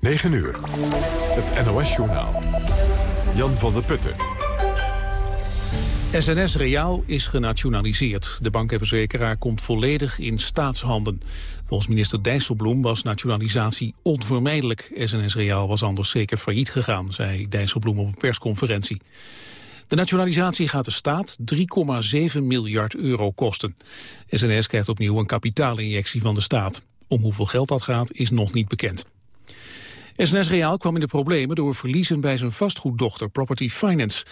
9 uur. Het NOS-journaal. Jan van der Putten. SNS Reaal is genationaliseerd. De bank en verzekeraar komt volledig in staatshanden. Volgens minister Dijsselbloem was nationalisatie onvermijdelijk. SNS Reaal was anders zeker failliet gegaan, zei Dijsselbloem op een persconferentie. De nationalisatie gaat de staat 3,7 miljard euro kosten. SNS krijgt opnieuw een kapitaalinjectie van de staat. Om hoeveel geld dat gaat is nog niet bekend. SNS Reaal kwam in de problemen door verliezen bij zijn vastgoeddochter Property Finance.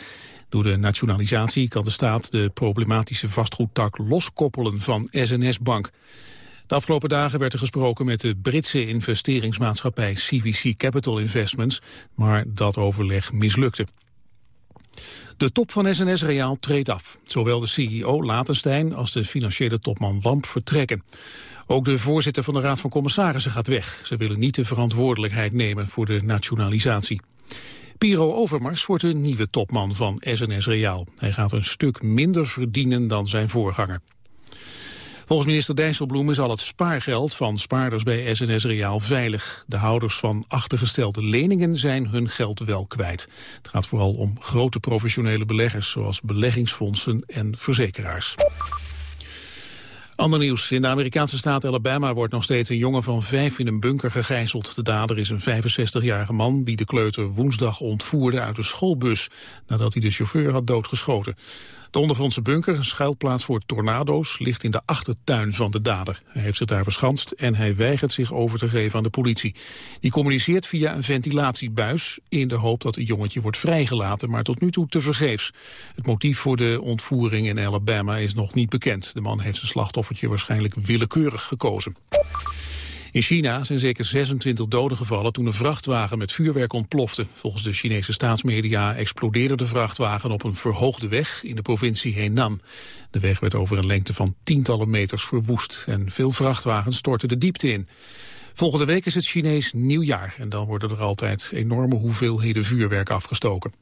Door de nationalisatie kan de staat de problematische vastgoedtak loskoppelen van SNS Bank. De afgelopen dagen werd er gesproken met de Britse investeringsmaatschappij CVC Capital Investments, maar dat overleg mislukte. De top van SNS Reaal treedt af. Zowel de CEO Latenstein als de financiële topman Lamp vertrekken. Ook de voorzitter van de Raad van Commissarissen gaat weg. Ze willen niet de verantwoordelijkheid nemen voor de nationalisatie. Piro Overmars wordt de nieuwe topman van SNS Reaal. Hij gaat een stuk minder verdienen dan zijn voorganger. Volgens minister Dijsselbloem is al het spaargeld van spaarders bij SNS Reaal veilig. De houders van achtergestelde leningen zijn hun geld wel kwijt. Het gaat vooral om grote professionele beleggers zoals beleggingsfondsen en verzekeraars. Ander nieuws. In de Amerikaanse staat Alabama wordt nog steeds een jongen van vijf in een bunker gegijzeld. De dader is een 65-jarige man die de kleuter woensdag ontvoerde uit een schoolbus... nadat hij de chauffeur had doodgeschoten. De ondergrondse bunker, een schuilplaats voor tornado's, ligt in de achtertuin van de dader. Hij heeft zich daar verschanst en hij weigert zich over te geven aan de politie. Die communiceert via een ventilatiebuis in de hoop dat het jongetje wordt vrijgelaten, maar tot nu toe tevergeefs. Het motief voor de ontvoering in Alabama is nog niet bekend. De man heeft zijn slachtoffertje waarschijnlijk willekeurig gekozen. In China zijn zeker 26 doden gevallen toen een vrachtwagen met vuurwerk ontplofte. Volgens de Chinese staatsmedia explodeerde de vrachtwagen op een verhoogde weg in de provincie Henan. De weg werd over een lengte van tientallen meters verwoest en veel vrachtwagens stortten de diepte in. Volgende week is het Chinees nieuwjaar en dan worden er altijd enorme hoeveelheden vuurwerk afgestoken.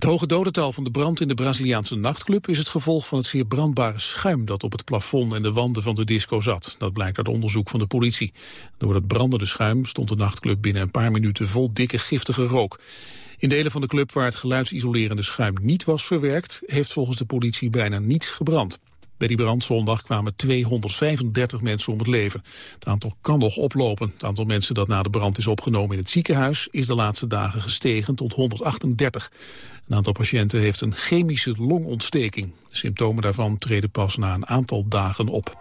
Het hoge dodental van de brand in de Braziliaanse nachtclub is het gevolg van het zeer brandbare schuim dat op het plafond en de wanden van de disco zat. Dat blijkt uit onderzoek van de politie. Door het brandende schuim stond de nachtclub binnen een paar minuten vol dikke giftige rook. In delen van de club waar het geluidsisolerende schuim niet was verwerkt, heeft volgens de politie bijna niets gebrand. Bij die brandzondag kwamen 235 mensen om het leven. Het aantal kan nog oplopen. Het aantal mensen dat na de brand is opgenomen in het ziekenhuis... is de laatste dagen gestegen tot 138. Een aantal patiënten heeft een chemische longontsteking. De symptomen daarvan treden pas na een aantal dagen op.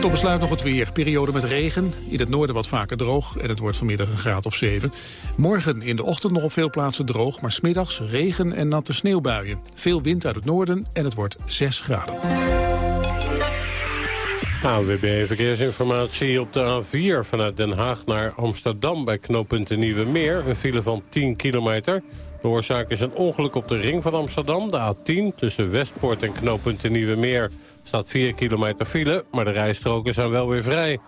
Tot besluit nog het weer. Periode met regen. In het noorden wat vaker droog. En het wordt vanmiddag een graad of 7. Morgen in de ochtend nog op veel plaatsen droog. Maar smiddags regen en natte sneeuwbuien. Veel wind uit het noorden en het wordt 6 graden. AWB Verkeersinformatie op de A4 vanuit Den Haag naar Amsterdam... bij knooppunt Nieuwe Meer. Een file van 10 kilometer. De oorzaak is een ongeluk op de ring van Amsterdam. De A10 tussen Westpoort en knooppunt Nieuwe Meer staat 4 kilometer file, maar de rijstroken zijn wel weer vrij.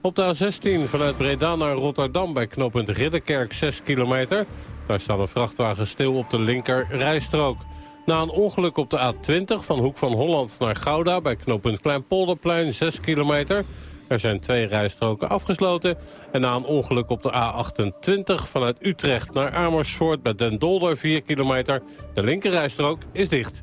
Op de A16 vanuit Breda naar Rotterdam bij knooppunt Ridderkerk 6 kilometer. Daar staat een vrachtwagen stil op de linker rijstrook. Na een ongeluk op de A20 van Hoek van Holland naar Gouda... bij knooppunt Kleinpolderplein 6 kilometer. Er zijn twee rijstroken afgesloten. En na een ongeluk op de A28 vanuit Utrecht naar Amersfoort... bij Den Dolder 4 kilometer. De linker rijstrook is dicht.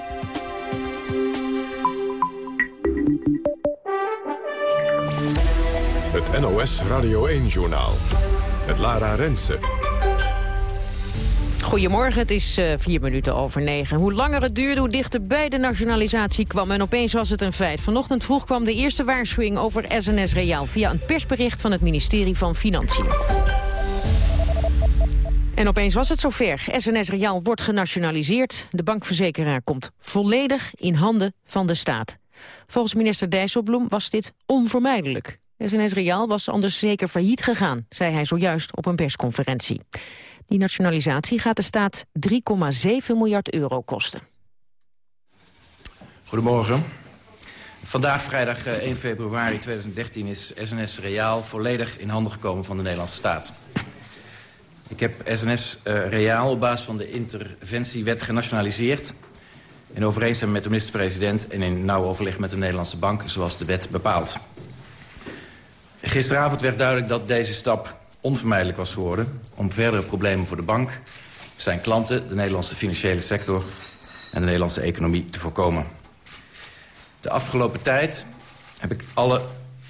NOS Radio 1-journaal. Het Lara Rensen. Goedemorgen, het is uh, vier minuten over negen. Hoe langer het duurde, hoe dichterbij de nationalisatie kwam. En opeens was het een feit. Vanochtend vroeg kwam de eerste waarschuwing over SNS Reaal... via een persbericht van het ministerie van Financiën. En opeens was het zover. SNS Reaal wordt genationaliseerd. De bankverzekeraar komt volledig in handen van de staat. Volgens minister Dijsselbloem was dit onvermijdelijk. SNS Reaal was anders zeker failliet gegaan, zei hij zojuist op een persconferentie. Die nationalisatie gaat de staat 3,7 miljard euro kosten. Goedemorgen. Vandaag, vrijdag 1 eh, februari 2013, is SNS Reaal volledig in handen gekomen van de Nederlandse staat. Ik heb SNS eh, Reaal op basis van de interventiewet genationaliseerd... in overeenstemming met de minister-president en in nauw overleg met de Nederlandse bank... zoals de wet bepaalt. Gisteravond werd duidelijk dat deze stap onvermijdelijk was geworden... om verdere problemen voor de bank, zijn klanten, de Nederlandse financiële sector... en de Nederlandse economie te voorkomen. De afgelopen tijd heb ik alle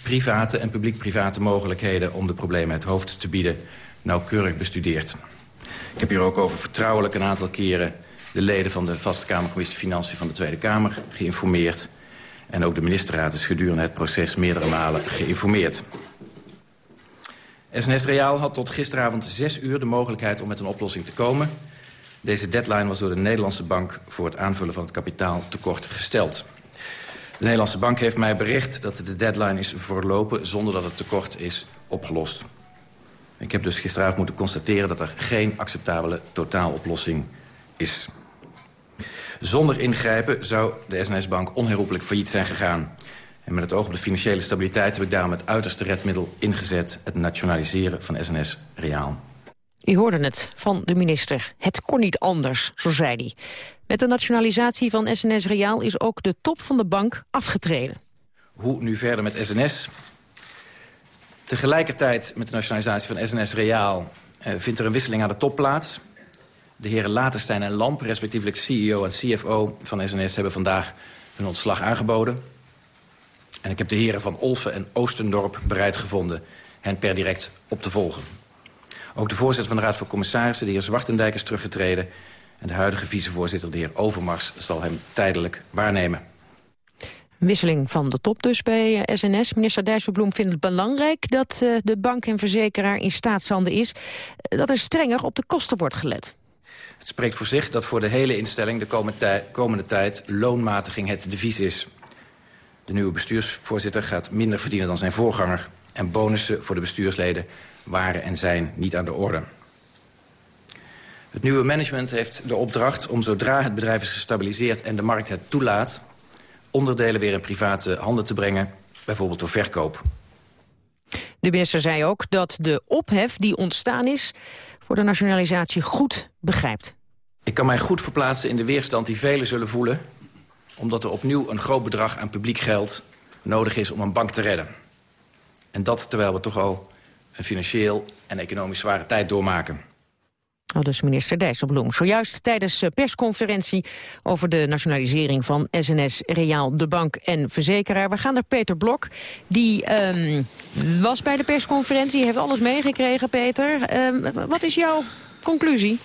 private en publiek-private mogelijkheden... om de problemen het hoofd te bieden nauwkeurig bestudeerd. Ik heb hier ook over vertrouwelijk een aantal keren... de leden van de Vaste Kamercommissie Financiën van de Tweede Kamer geïnformeerd. En ook de ministerraad is gedurende het proces meerdere malen geïnformeerd. SNS Reaal had tot gisteravond zes uur de mogelijkheid om met een oplossing te komen. Deze deadline was door de Nederlandse bank voor het aanvullen van het kapitaal tekort gesteld. De Nederlandse bank heeft mij bericht dat de deadline is verlopen zonder dat het tekort is opgelost. Ik heb dus gisteravond moeten constateren dat er geen acceptabele totaaloplossing is. Zonder ingrijpen zou de SNS-bank onherroepelijk failliet zijn gegaan. En met het oog op de financiële stabiliteit heb ik daarom het uiterste redmiddel ingezet... het nationaliseren van SNS Reaal. U hoorde het van de minister. Het kon niet anders, zo zei hij. Met de nationalisatie van SNS Reaal is ook de top van de bank afgetreden. Hoe nu verder met SNS? Tegelijkertijd met de nationalisatie van SNS Reaal... Eh, vindt er een wisseling aan de top plaats. De heren Laterstein en Lamp, respectievelijk CEO en CFO van SNS... hebben vandaag hun ontslag aangeboden. En ik heb de heren van Olfen en Oostendorp bereid gevonden... hen per direct op te volgen. Ook de voorzitter van de Raad van Commissarissen, de heer Zwartendijk, is teruggetreden... en de huidige vicevoorzitter, de heer Overmars, zal hem tijdelijk waarnemen. Wisseling van de top dus bij SNS. Eh, Minister Dijsselbloem vindt het belangrijk dat eh, de bank en verzekeraar in staatshanden is. Eh, dat er strenger op de kosten wordt gelet. Het spreekt voor zich dat voor de hele instelling de komende tijd loonmatiging het devies is. De nieuwe bestuursvoorzitter gaat minder verdienen dan zijn voorganger. En bonussen voor de bestuursleden waren en zijn niet aan de orde. Het nieuwe management heeft de opdracht om zodra het bedrijf is gestabiliseerd... en de markt het toelaat, onderdelen weer in private handen te brengen. Bijvoorbeeld door verkoop. De minister zei ook dat de ophef die ontstaan is... voor de nationalisatie goed begrijpt. Ik kan mij goed verplaatsen in de weerstand die velen zullen voelen omdat er opnieuw een groot bedrag aan publiek geld nodig is om een bank te redden. En dat terwijl we toch al een financieel en economisch zware tijd doormaken. Dus minister Dijsselbloem. Zojuist tijdens persconferentie over de nationalisering van SNS, Reaal, de bank en verzekeraar. We gaan naar Peter Blok. Die um, was bij de persconferentie, heeft alles meegekregen, Peter. Um, wat is jouw conclusie?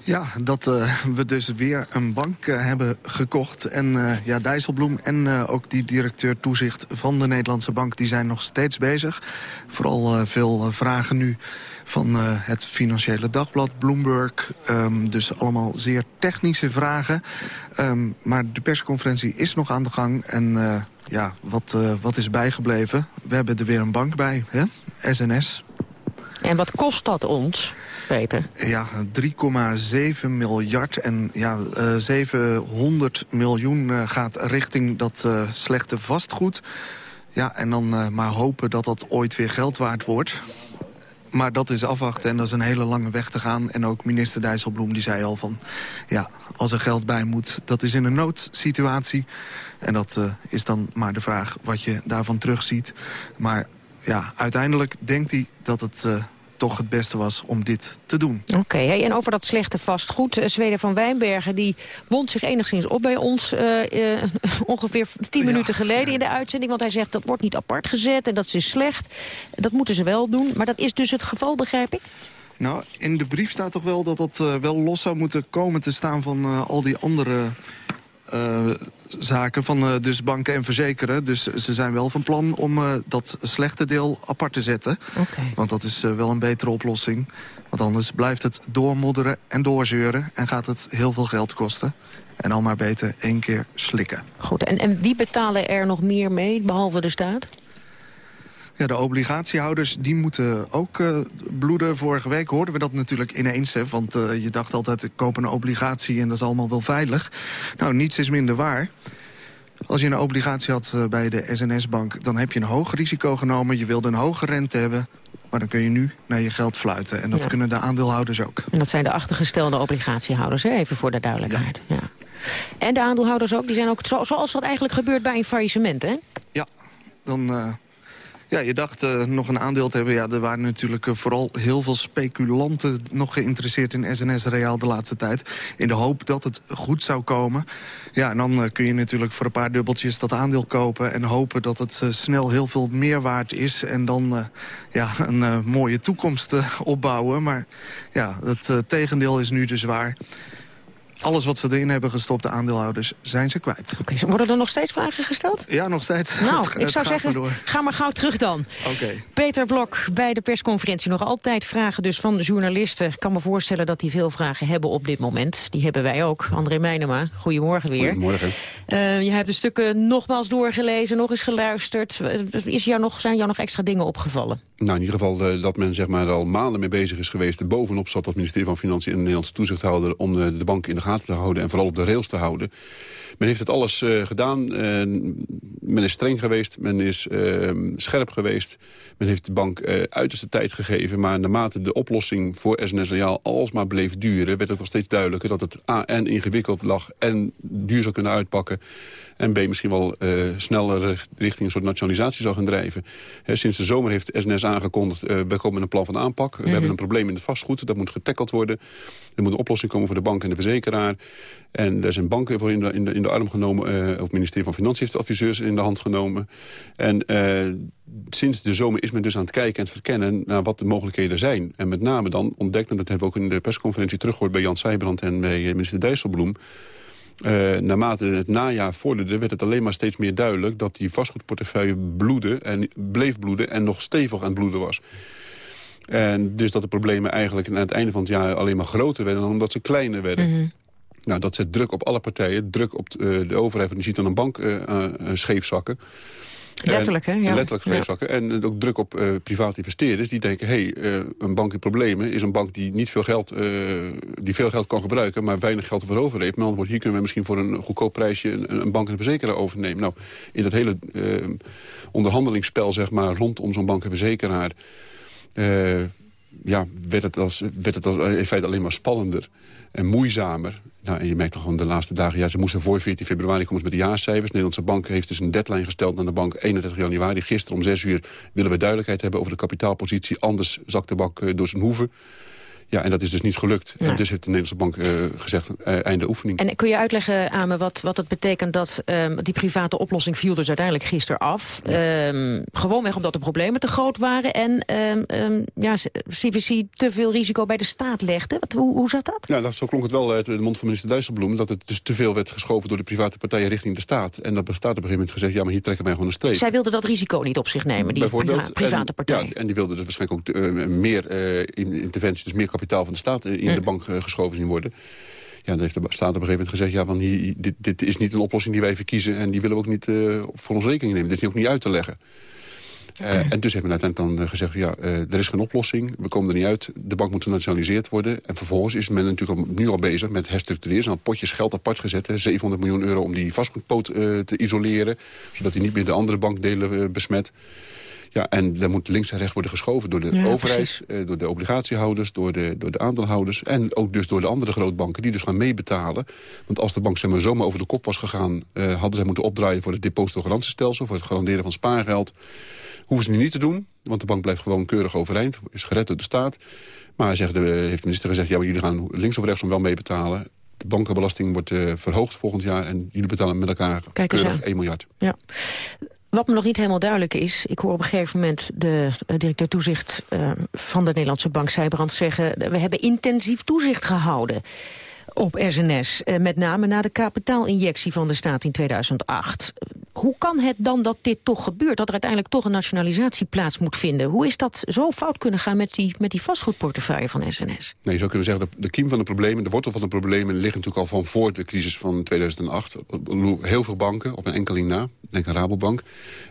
Ja, dat uh, we dus weer een bank uh, hebben gekocht. En ja, Dijsselbloem en ook die directeur toezicht van de Nederlandse bank... die zijn nog steeds bezig. Vooral veel vragen nu van het Financiële Dagblad, Bloomberg. Um, dus allemaal zeer technische vragen. Um, maar de persconferentie is nog aan de gang. En ja, wat, wat is bijgebleven? We hebben er weer een bank bij, hè? SNS. En wat kost dat ons? Peter? Ja, 3,7 miljard en ja, uh, eh, 700 miljoen uh, gaat richting dat slechte vastgoed. Ja, en dan maar hopen dat dat ooit weer geld waard wordt. Maar dat is afwachten en dat is een hele lange weg te gaan. En ook minister Dijsselbloem die zei al van... ja, als er geld bij moet, dat is in een noodsituatie. En dat is dan maar de vraag wat je daarvan terugziet. Maar ja, uiteindelijk denkt hij dat het toch het beste was om dit te doen. Oké, en over dat slechte vastgoed. Eh, Zweden van Wijnbergen die wond zich enigszins op bij ons... Uh, uh, ongeveer tien minuten geleden in de uitzending. Want hij zegt dat wordt niet apart gezet en dat is slecht. Dat moeten ze wel doen, maar dat is dus het geval, begrijp ik? Nou, in de brief staat toch wel dat dat wel los zou moeten komen te staan van al die andere zaken van uh, dus banken en verzekeren. Dus ze zijn wel van plan om uh, dat slechte deel apart te zetten. Okay. Want dat is wel een betere oplossing. Want anders blijft het doormodderen en doorzeuren... en gaat het heel veel geld kosten. En al maar beter één keer slikken. Goed, en, en wie betalen er nog meer mee, behalve de staat? Ja, de obligatiehouders die moeten ook uh, bloeden. Vorige week hoorden we dat natuurlijk ineens. Hè, want uh, je dacht altijd, ik koop een obligatie en dat is allemaal wel veilig. Nou, niets is minder waar. Als je een obligatie had uh, bij de SNS-bank... dan heb je een hoog risico genomen. Je wilde een hoge rente hebben. Maar dan kun je nu naar je geld fluiten. En dat ja. kunnen de aandeelhouders ook. En dat zijn de achtergestelde obligatiehouders, hè? even voor de duidelijkheid. Ja. ja. En de aandeelhouders ook, die zijn ook zo, zoals dat eigenlijk gebeurt bij een faillissement, hè? Ja, dan... Uh, ja, je dacht uh, nog een aandeel te hebben. Ja, er waren natuurlijk uh, vooral heel veel speculanten nog geïnteresseerd in SNS Reaal de laatste tijd. In de hoop dat het goed zou komen. Ja, en dan uh, kun je natuurlijk voor een paar dubbeltjes dat aandeel kopen... en hopen dat het snel heel veel meer waard is. En dan ja, een mooie toekomst opbouwen. Maar ja, het tegendeel is nu dus waar alles wat ze erin hebben gestopt, de aandeelhouders, zijn ze kwijt. Oké, okay, worden er nog steeds vragen gesteld? Ja, nog steeds. Nou, het, ik zou zeggen, ga maar gauw terug dan. Oké. Okay. Peter Blok bij de persconferentie. Nog altijd vragen dus van journalisten. Ik kan me voorstellen dat die veel vragen hebben op dit moment. Die hebben wij ook. André Meijnema, goedemorgen weer. Goedemorgen. Uh, je hebt de stukken nogmaals doorgelezen, nog eens geluisterd. Is jou nog, zijn jou nog extra dingen opgevallen? Nou, in ieder geval uh, dat men zeg maar, al maanden mee bezig is geweest. Bovenop zat het ministerie van Financiën en de Nederlandse toezichthouder... om de, de bank in de gaten te houden en vooral op de rails te houden. Men heeft het alles uh, gedaan. Men is streng geweest, men is uh, scherp geweest. Men heeft de bank uiterste tijd gegeven. Maar naarmate de oplossing voor SNS Reaal alsmaar bleef duren... werd het wel steeds duidelijker dat het A en ingewikkeld lag... en duur zou kunnen uitpakken. En B misschien wel sneller richting een soort nationalisatie zou gaan drijven. sinds de zomer heeft SNS aangekondigd... we komen met een plan van aanpak. Mm -hmm. We hebben een probleem in het vastgoed. Dat moet getackeld worden. Er moet een oplossing komen voor de bank en de verzekeraar. En daar zijn banken voor in de, in de, in de arm genomen. Uh, of het ministerie van Financiën heeft adviseurs in de hand genomen. En uh, sinds de zomer is men dus aan het kijken en het verkennen... naar wat de mogelijkheden zijn. En met name dan ontdekt, en dat hebben we ook in de persconferentie teruggehoord... bij Jan Seijbrand en bij minister Dijsselbloem... Uh, naarmate het najaar vorderde, werd het alleen maar steeds meer duidelijk... dat die vastgoedportefeuille bloedde en bleef bloeden en nog stevig aan het bloeden was. En dus dat de problemen eigenlijk aan het einde van het jaar alleen maar groter werden... dan omdat ze kleiner werden. Mm -hmm. Nou, dat zet druk op alle partijen, druk op de, de overheid. Want je ziet dan een bank uh, uh, scheefzakken. Letterlijk, hè? Ja. Letterlijk. Ja. En ook druk op uh, private investeerders. Die denken, hé, hey, uh, een bank in problemen is een bank die niet veel geld, uh, die veel geld kan gebruiken, maar weinig geld ervoor over heeft. Woorden, hier kunnen we misschien voor een goedkoop prijsje een, een bank en een verzekeraar overnemen. Nou, in dat hele onderhandelingsspel, zeg maar, rondom zo'n bank en verzekeraar ja, werd het, als, werd het als, in feite alleen maar spannender en moeizamer. Nou, en je merkt toch gewoon de laatste dagen... ja, ze moesten voor 14 februari komen met de jaarcijfers. De Nederlandse Bank heeft dus een deadline gesteld aan de bank 31 januari. Gisteren om 6 uur willen we duidelijkheid hebben over de kapitaalpositie. Anders zakt de bank door zijn hoeven. Ja, en dat is dus niet gelukt. En dus heeft de Nederlandse Bank uh, gezegd, uh, einde oefening. En kun je uitleggen aan me wat, wat het betekent dat um, die private oplossing viel dus uiteindelijk gisteren af? Ja. Um, gewoonweg omdat de problemen te groot waren en um, ja, CVC te veel risico bij de staat legde. Wat, hoe, hoe zat dat? Ja, dat, zo klonk het wel uit de mond van minister Dijsselbloem... dat het dus te veel werd geschoven door de private partijen richting de staat. En dat de staat op een gegeven moment gezegd, ja, maar hier trekken wij gewoon een streep. Zij wilden dat risico niet op zich nemen, die private partijen. Ja, en die wilden dus waarschijnlijk ook uh, meer interventie, dus meer kapitaal van de staat in mm. de bank uh, geschoven zien worden. Ja, dan heeft de staat op een gegeven moment gezegd... ja, van hier, dit, dit is niet een oplossing die wij verkiezen... en die willen we ook niet uh, voor ons rekening nemen. Dit is ook niet uit te leggen. Uh, okay. En dus heeft men uiteindelijk dan gezegd... ja, er is geen oplossing, we komen er niet uit. De bank moet genationaliseerd worden. En vervolgens is men natuurlijk al, nu al bezig met herstructureren. Ze hebben potjes geld apart gezet, hè, 700 miljoen euro... om die vastgoedpoot te isoleren... zodat hij niet meer de andere bankdelen besmet. Ja, en daar moet links en rechts worden geschoven door de ja, overheid, eh, door de obligatiehouders, door de, door de aandeelhouders... en ook dus door de andere grootbanken die dus gaan meebetalen. Want als de bank zeg maar, zomaar over de kop was gegaan... Uh, hadden zij moeten opdraaien voor het depositogarantiestelsel... voor het garanderen van spaargeld. Hoeven ze nu niet te doen, want de bank blijft gewoon keurig overeind. Is gered door de staat. Maar zegt de, heeft de minister gezegd, ja, maar jullie gaan links of rechtsom wel meebetalen. De bankenbelasting wordt uh, verhoogd volgend jaar... en jullie betalen met elkaar Kijk keurig 1 miljard. Ja. Wat me nog niet helemaal duidelijk is... ik hoor op een gegeven moment de uh, directeur toezicht uh, van de Nederlandse Bank Zijbrand zeggen... we hebben intensief toezicht gehouden op SNS. Uh, met name na de kapitaalinjectie van de staat in 2008. Hoe kan het dan dat dit toch gebeurt? Dat er uiteindelijk toch een nationalisatie plaats moet vinden? Hoe is dat zo fout kunnen gaan met die, met die vastgoedportefeuille van SNS? Nee, je zou kunnen zeggen dat de kiem van de problemen, de wortel van de problemen... ligt natuurlijk al van voor de crisis van 2008. Heel veel banken, op een enkeling na, denk aan Rabobank...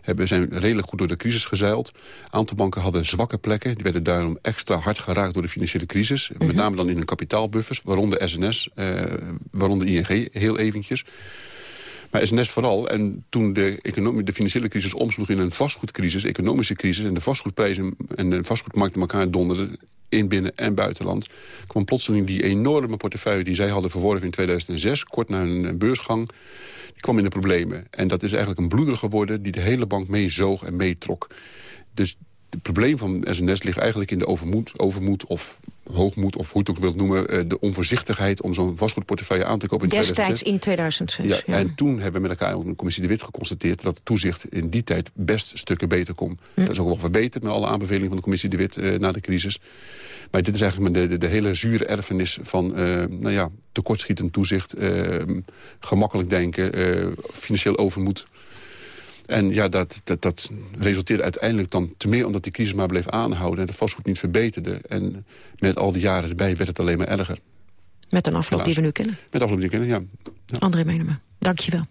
Hebben, zijn redelijk goed door de crisis gezeild. Een aantal banken hadden zwakke plekken. Die werden daarom extra hard geraakt door de financiële crisis. Met mhm. name dan in hun kapitaalbuffers, waaronder SNS, eh, waaronder ING heel eventjes... Maar SNS vooral. En toen de, economie, de financiële crisis omsloeg in een vastgoedcrisis, economische crisis... en de vastgoedprijzen en de vastgoedmarkten elkaar donderden in binnen- en buitenland... kwam plotseling die enorme portefeuille die zij hadden verworven in 2006... kort na een beursgang, die kwam in de problemen. En dat is eigenlijk een bloeder geworden die de hele bank meezoog en meetrok. Dus het probleem van SNS ligt eigenlijk in de overmoed, overmoed of hoogmoed, of hoe je het ook wilt noemen... Eh, de onvoorzichtigheid om zo'n vastgoedportefeuille aan te kopen in Destijds 2006. in 2006. Ja, En toen hebben we met elkaar op de commissie De Wit geconstateerd... dat het toezicht in die tijd best stukken beter kon. Hm. Dat is ook wel verbeterd met alle aanbevelingen van de commissie De Wit uh, na de crisis. Maar dit is eigenlijk de, de, de hele zure erfenis van uh, nou ja, tekortschietend toezicht... gemakkelijk denken, financieel overmoed... En ja, dat, dat, dat resulteerde uiteindelijk dan te meer omdat die crisis maar bleef aanhouden... en de vastgoed niet verbeterde. En met al die jaren erbij werd het alleen maar erger. Met een afloop die we nu kennen? Met de afloop die we kennen, ja. ja. André Menema, dank je wel.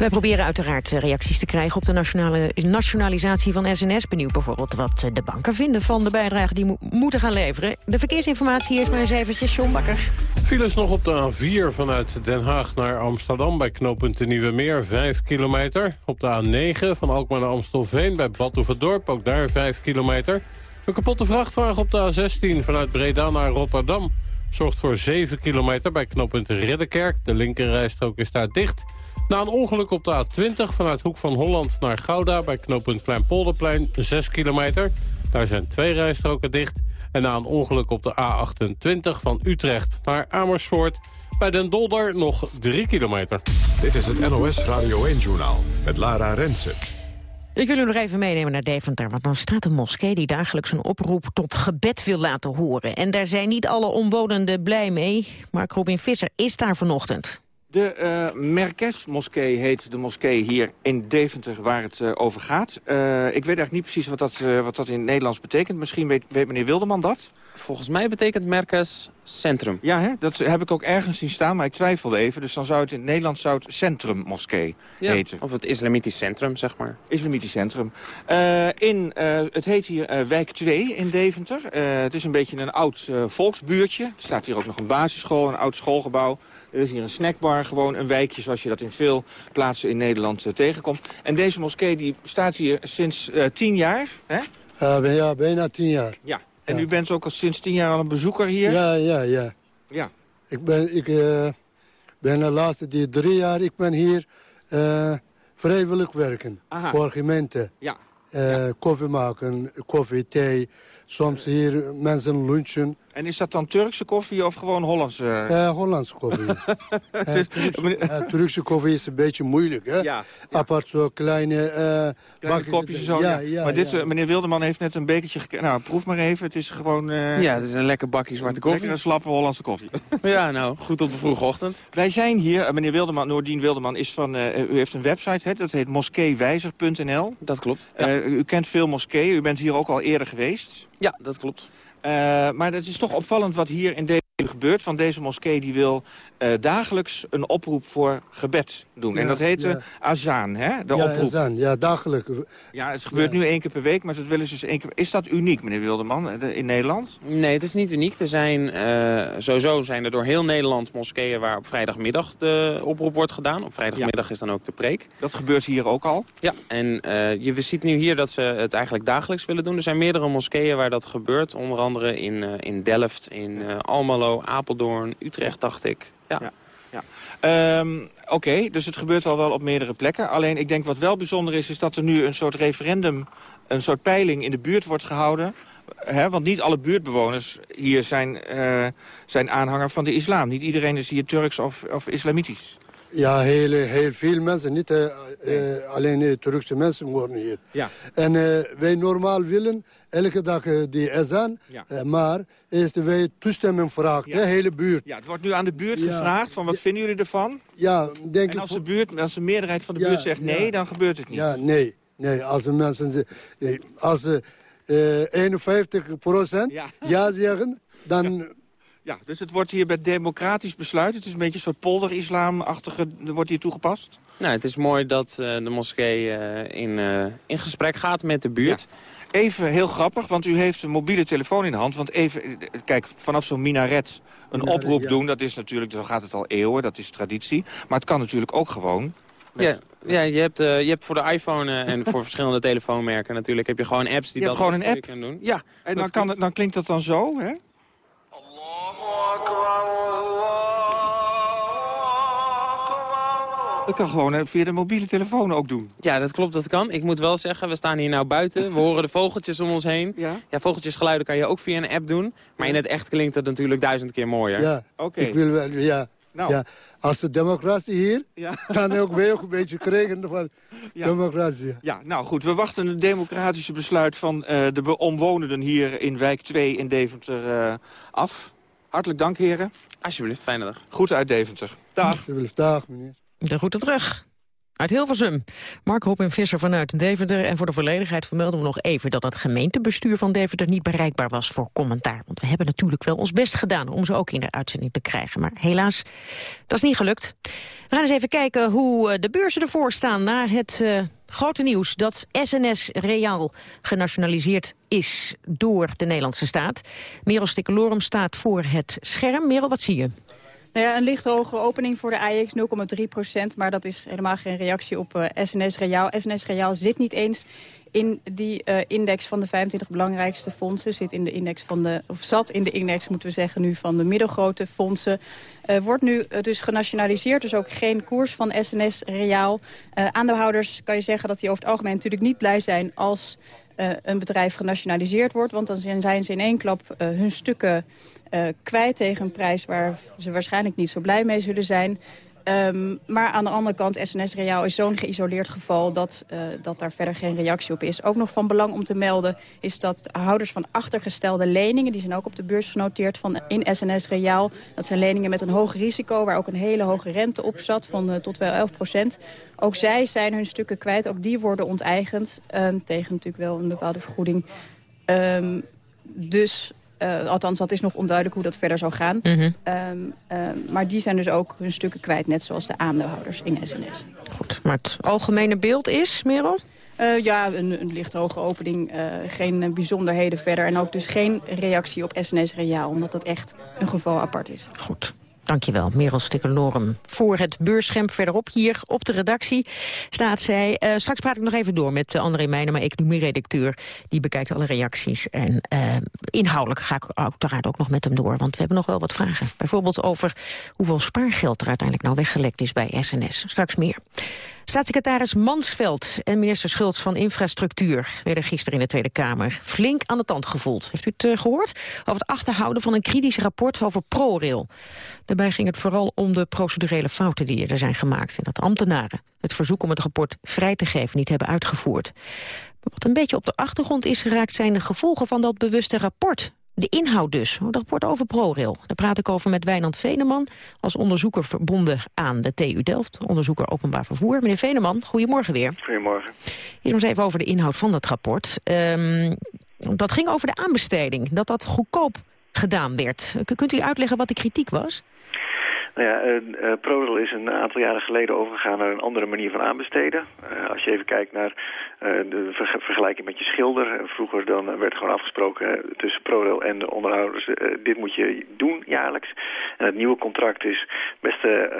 Wij proberen uiteraard eh, reacties te krijgen op de nationale, nationalisatie van SNS. Benieuwd bijvoorbeeld wat eh, de banken vinden van de bijdrage die moeten gaan leveren. De verkeersinformatie is maar eens eventjes John Bakker. Files nog op de A4 vanuit Den Haag naar Amsterdam bij knooppunt de Nieuwe Meer, 5 kilometer. Op de A9 van Alkmaar naar Amstelveen bij Badhoevedorp, ook daar 5 kilometer. Een kapotte vrachtwagen op de A16 vanuit Breda naar Rotterdam zorgt voor 7 kilometer bij knooppunt Ridderkerk. De linkerrijstrook is daar dicht. Na een ongeluk op de A20 vanuit Hoek van Holland naar Gouda... bij knooppunt Kleinpolderplein, 6 kilometer. Daar zijn twee rijstroken dicht. En na een ongeluk op de A28 van Utrecht naar Amersfoort... bij Den Dolder nog 3 kilometer. Dit is het NOS Radio 1-journaal met Lara Rensen. Ik wil u nog even meenemen naar Deventer, want dan staat een moskee die dagelijks een oproep tot gebed wil laten horen. En daar zijn niet alle omwonenden blij mee. Mark Robin Visser is daar vanochtend. De uh, Merkes-moskee heet de moskee hier in Deventer waar het uh, over gaat. Uh, ik weet eigenlijk niet precies wat dat, wat dat in het Nederlands betekent. Misschien weet, weet meneer Wilderman dat? Volgens mij betekent Merkes centrum. Ja, hè? dat heb ik ook ergens zien staan, maar ik twijfelde even. Dus dan zou het in het Nederlands zou het Centrum Moskee ja, heten. Of het Islamitisch Centrum, zeg maar. Islamitisch Centrum. Uh, in, uh, het heet hier uh, Wijk 2 in Deventer. het is een beetje een oud volksbuurtje. Er staat hier ook nog een basisschool, een oud schoolgebouw. Er is hier een snackbar, gewoon een wijkje zoals je dat in veel plaatsen in Nederland tegenkomt. En deze moskee die staat hier sinds tien jaar, hè? ja, bijna tien jaar. Ja, en u bent ook al sinds tien jaar al een bezoeker hier? Ja, ja, ja. ja. Ik ben, ik, uh, ben de laatste die drie jaar ik ben hier uh, vrijwillig werken. Aha. Voor gemeente. Ja. Uh, ja. Koffie maken, koffie, thee. Soms hier mensen lunchen. En is dat dan Turkse koffie of gewoon Hollandse? Ja, Hollandse koffie. dus, Turkse koffie is een beetje moeilijk, hè? Ja, Apart zo kleine... Uh, kleine kopjes zo, ja. ja. maar dit, meneer Wilderman heeft net een bekertje gekregen. Nou, proef maar even. Het is gewoon... Uh, ja, het is een lekker bakje zwarte koffie. Lekker een slappe Hollandse koffie. ja, nou, goed op de vroege ochtend. Wij zijn hier, meneer Wilderman, Noordien Wilderman, is van... u heeft een website, hè, dat heet moskeewijzer.nl. Dat klopt, U kent veel moskeeën, u bent hier ook al eerder geweest. Ja, dat klopt. Uh, maar het is toch opvallend wat hier in deze gebeurt. Want deze moskee die wil uh, dagelijks een oproep voor gebed doen. Ja, en dat heet ja. azaan, hè? De ja, oproep. Azaan, ja, dagelijks. Ja, het gebeurt nu één keer per week, maar dat willen ze dus één keer... Is dat uniek, meneer Wilderman, in Nederland? Nee, het is niet uniek. Er zijn, uh, sowieso zijn er door heel Nederland moskeeën... waar op vrijdagmiddag de oproep wordt gedaan. Op vrijdagmiddag is dan ook de preek. Dat gebeurt hier ook al? Ja, en uh, je ziet nu hier dat ze het eigenlijk dagelijks willen doen. Er zijn meerdere moskeeën waar dat gebeurt. Onder andere in, in Delft, in Almelo, Apeldoorn, Utrecht, dacht ik. Ja. ja. Um, Oké, dus het gebeurt al wel op meerdere plekken. Alleen ik denk wat wel bijzonder is, is dat er nu een soort referendum... een soort peiling in de buurt wordt gehouden. Want niet alle buurtbewoners hier zijn, uh, zijn aanhanger van de islam. Niet iedereen is hier Turks of, of islamitisch. Ja, heel, heel veel mensen. Niet uh, nee. alleen Turkse mensen wonen hier. Ja. En wij normaal willen elke dag die ezan. Ja. maar eerst wij toestemming vragen, de hele buurt. Ja, het wordt nu aan de buurt gevraagd van wat vinden jullie ervan? Ja, denk en als de, buurt, als de meerderheid van de buurt zegt nee, dan gebeurt het niet. Ja, nee. Nee, als de mensen... Als de, 51 procent ja. zeggen, dan... Ja, dus het wordt hier bij democratisch besluit. Het is een beetje een soort polder-islam-achtige... wordt hier toegepast? Nou, het is mooi dat uh, de moskee uh, in, uh, in gesprek gaat met de buurt. Ja. Even heel grappig, want u heeft een mobiele telefoon in de hand. Want even, kijk, vanaf zo'n minaret een minaret, oproep ja. doen... dat is natuurlijk, zo gaat het al eeuwen, dat is traditie. Maar het kan natuurlijk ook gewoon... Ja, ja je, hebt, uh, je hebt voor de iPhone uh, en voor verschillende telefoonmerken natuurlijk... heb je gewoon apps die je dat gewoon een app kunnen doen. Ja. En dan, kan het, dan klinkt dat dan zo, hè? Dat kan gewoon via de mobiele telefoon ook doen. Ja, dat klopt, dat kan. Ik moet wel zeggen, we staan hier nou buiten. We horen de vogeltjes om ons heen. Ja, ja vogeltjesgeluiden kan je ook via een app doen. Maar in het echt klinkt het natuurlijk duizend keer mooier. Ja, oké. Ik wil wel, ja. Nou. Ja, als de democratie hier, ja. dan ook wij ook een beetje krijgen van ja. democratie. Ja, nou goed, we wachten het democratische besluit van uh, de omwonenden hier in wijk 2 in Deventer uh, af. Hartelijk dank, heren. Alsjeblieft, fijne dag. Goed uit Deventer. Dag. Alsjeblieft, dag meneer. De groeten terug. Uit Hilversum. Mark en Visser vanuit Deventer. En voor de volledigheid vermelden we nog even dat het gemeentebestuur van Deventer niet bereikbaar was voor commentaar. Want we hebben natuurlijk wel ons best gedaan om ze ook in de uitzending te krijgen. Maar helaas, dat is niet gelukt. We gaan eens even kijken hoe de beurzen ervoor staan na het uh, grote nieuws dat SNS Reaal genationaliseerd is door de Nederlandse staat. Merel Stikkelorum staat voor het scherm. Merel, wat zie je? Nou ja, een licht hogere opening voor de AEX 0,3 procent. Maar dat is helemaal geen reactie op SNS Reaal. SNS Reaal zit niet eens in die uh, index van de 25 belangrijkste fondsen. Zit in de index van de, of zat in de index, moeten we zeggen, nu van de middelgrote fondsen. Uh, wordt nu uh, dus genationaliseerd, dus ook geen koers van SNS Reaal. aandeelhouders kan je zeggen dat die over het algemeen natuurlijk niet blij zijn als een bedrijf genationaliseerd wordt. Want dan zijn ze in één klap hun stukken kwijt tegen een prijs waar ze waarschijnlijk niet zo blij mee zullen zijn. Um, maar aan de andere kant, SNS Reaal is zo'n geïsoleerd geval... Dat, uh, dat daar verder geen reactie op is. Ook nog van belang om te melden is dat de houders van achtergestelde leningen... die zijn ook op de beurs genoteerd van in SNS Reaal. Dat zijn leningen met een hoog risico... waar ook een hele hoge rente op zat, van uh, tot wel 11 procent. Ook zij zijn hun stukken kwijt. Ook die worden onteigend. Um, tegen natuurlijk wel een bepaalde vergoeding. Um, dus uh, althans, dat is nog onduidelijk hoe dat verder zou gaan. Mm -hmm. um, um, maar die zijn dus ook hun stukken kwijt, net zoals de aandeelhouders in SNS. Goed, maar het algemene beeld is, Merel? Uh, ja, een, een licht hoge opening, uh, geen bijzonderheden verder. En ook dus geen reactie op SNS Reaal, omdat dat echt een geval apart is. Goed. Dankjewel, Merel Stikker-Lorem. Voor het beursscherm verderop hier op de redactie staat zij. Uh, straks praat ik nog even door met André Meijnen, mijn economie-redacteur. Die bekijkt alle reacties. En uh, inhoudelijk ga ik uiteraard ook nog met hem door, want we hebben nog wel wat vragen. Bijvoorbeeld over hoeveel spaargeld er uiteindelijk nou weggelekt is bij SNS. Straks meer. Staatssecretaris Mansveld en minister Schultz van Infrastructuur... werden gisteren in de Tweede Kamer flink aan de tand gevoeld. Heeft u het uh, gehoord? Over het achterhouden van een kritisch rapport over ProRail. Daarbij ging het vooral om de procedurele fouten die er zijn gemaakt... en dat ambtenaren het verzoek om het rapport vrij te geven niet hebben uitgevoerd. Wat een beetje op de achtergrond is geraakt zijn de gevolgen van dat bewuste rapport. De inhoud dus, dat rapport over ProRail. Daar praat ik over met Wijnand Veneman, als onderzoeker verbonden aan de TU Delft. Onderzoeker openbaar vervoer. Meneer Veneman, goedemorgen weer. Goedemorgen. Eerst eens even over de inhoud van dat rapport. Um, dat ging over de aanbesteding, dat dat goedkoop gedaan werd. Kunt u uitleggen wat de kritiek was? Nou ja, uh, ProRail is een aantal jaren geleden overgegaan naar een andere manier van aanbesteden. Uh, als je even kijkt naar uh, de ver vergelijking met je schilder. Vroeger dan werd gewoon afgesproken tussen ProRail en de onderhouders. dit moet je doen jaarlijks. En het nieuwe contract is, beste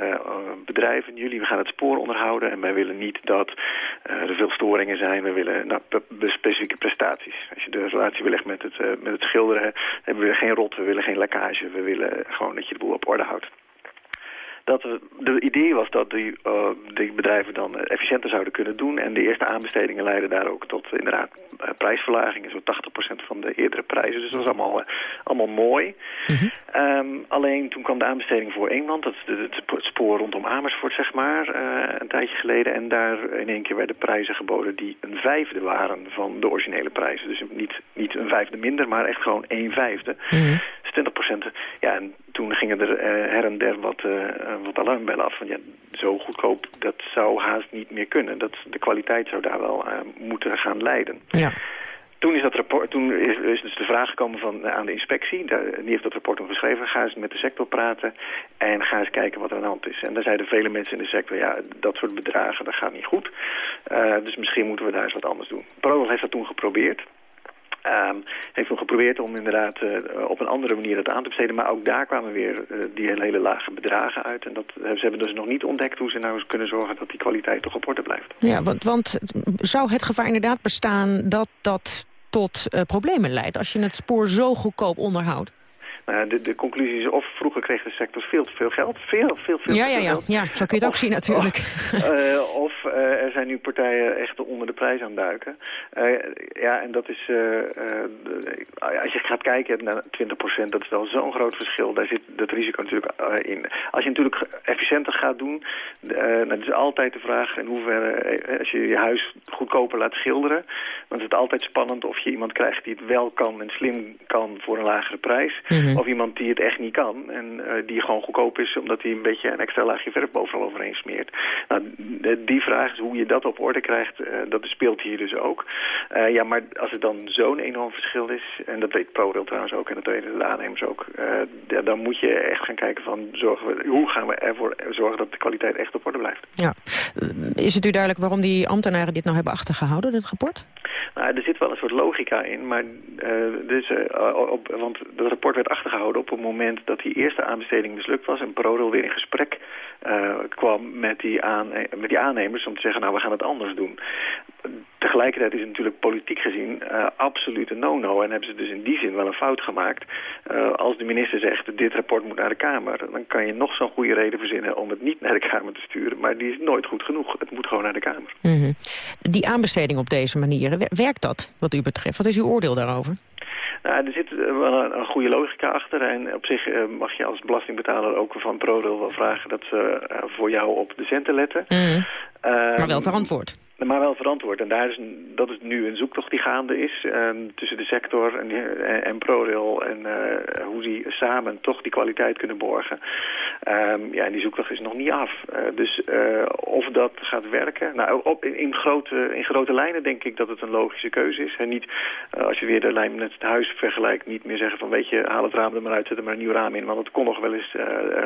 bedrijven, jullie, we gaan het spoor onderhouden. En wij willen niet dat er veel storingen zijn. We willen nou, specifieke prestaties. Als je de relatie wil met het, met het schilderen, hebben we geen rot, we willen geen lekkage. We willen gewoon dat je de boel op orde houdt dat de idee was dat die, uh, die bedrijven dan efficiënter zouden kunnen doen. En de eerste aanbestedingen leiden daar ook tot inderdaad prijsverlagingen. Zo'n 80% van de eerdere prijzen. Dus dat was allemaal, allemaal mooi. Ehm, alleen toen kwam de aanbesteding voor Eemland, dat is het spoor rondom Amersfoort, zeg maar, een tijdje geleden. En daar in één keer werden prijzen geboden die een vijfde waren van de originele prijzen. Dus niet, niet een vijfde minder, maar echt gewoon een vijfde. Mm 20 procent. Ja, en toen gingen er uh, her en der wat, uh, wat alarmbellen af. Van, ja, zo goedkoop, dat zou haast niet meer kunnen. Dat, de kwaliteit zou daar wel uh, moeten gaan leiden. Ja. Toen is, dat rapport, toen is, is dus de vraag gekomen van, aan de inspectie. Die heeft dat rapport geschreven. Ga eens met de sector praten en ga eens kijken wat er aan de hand is. En daar zeiden vele mensen in de sector, ja, dat soort bedragen, dat gaat niet goed. dus misschien moeten we daar eens wat anders doen. ProRail heeft dat toen geprobeerd. Um, heeft nog geprobeerd om inderdaad uh, op een andere manier dat aan te besteden. Maar ook daar kwamen weer uh, die hele, lage bedragen uit. En dat, uh, ze hebben dus nog niet ontdekt hoe ze nou kunnen zorgen dat die kwaliteit toch op orde blijft. Ja, want, want zou het gevaar inderdaad bestaan dat dat tot problemen leidt... als je het spoor zo goedkoop onderhoudt? Nou, de, de conclusie is of vroeger kreeg de sector veel te veel geld. Veel, veel, veel ja, te veel ja, geld. Ja, zo kun je het ook zien natuurlijk. Of, uh, of uh, er zijn nu partijen echt onder de prijs aan duiken. Uh, ja, en dat is... als je gaat kijken naar 20%, dat is wel zo'n groot verschil. Daar zit het risico natuurlijk in. Als je natuurlijk efficiënter gaat doen... dan is altijd de vraag in hoeverre... als je je huis goedkoper laat schilderen... dan is het altijd spannend of je iemand krijgt die het wel kan en slim kan voor een lagere prijs... Mm -hmm. Of iemand die het echt niet kan en uh, die gewoon goedkoop is omdat hij een beetje een extra laagje verf overal overheen smeert. Nou, die vraag is hoe je dat op orde krijgt, uh, dat speelt hier dus ook. Uh, ja, maar als het dan zo'n enorm verschil is, en dat weet ProRail trouwens ook en dat weten de aannemers ook, dan moet je echt gaan kijken van zorgen we, hoe gaan we ervoor zorgen dat de kwaliteit echt op orde blijft. Ja. Is het u duidelijk waarom die ambtenaren dit nou hebben achtergehouden, dit rapport? Nou, er zit wel een soort logica in, maar dus, op, want het rapport werd achtergehouden op het moment dat die eerste aanbesteding mislukt was... en ProRail weer in gesprek uh, kwam met die, aan, met die aannemers om te zeggen... nou, we gaan het anders doen. Tegelijkertijd is het natuurlijk politiek gezien uh, absoluut een no-no... en hebben ze dus in die zin wel een fout gemaakt. Uh, als de minister zegt, dit rapport moet naar de Kamer... dan kan je nog zo'n goede reden verzinnen om het niet naar de Kamer te sturen... maar die is nooit goed genoeg. Het moet gewoon naar de Kamer. -hmm. Die aanbesteding op deze manier, werkt dat wat u betreft? Wat is uw oordeel daarover? Nou, er zit wel een, een, goede logica achter. En op zich uh, mag je als belastingbetaler ook van ProRail wel vragen... dat ze uh, voor jou op de centen letten. Mm. Uh, maar wel verantwoord. Maar wel verantwoord. En daar is dat is nu een zoektocht die gaande is um, tussen de sector en, en, en ProRail. En uh, hoe die samen toch die kwaliteit kunnen borgen. Um, ja, en die zoektocht is nog niet af. Uh, dus of dat gaat werken. Nou, op, in, in, grote, in grote lijnen denk ik dat het een logische keuze is. En niet, als je weer de lijn met het huis vergelijkt, niet meer zeggen van weet je, haal het raam er maar uit, zet er maar een nieuw raam in. Want het kon nog wel eens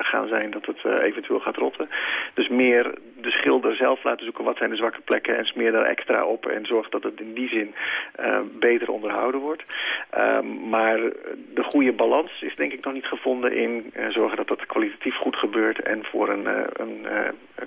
gaan zijn dat het eventueel gaat rotten. Dus meer de schilder zelf laten zoeken wat zijn de zwakke plekken en smeer daar extra op en zorg dat het in die zin uh, beter onderhouden wordt. Uh, maar de goede balans is denk ik nog niet gevonden in uh, zorgen dat dat kwalitatief goed gebeurt en voor een, een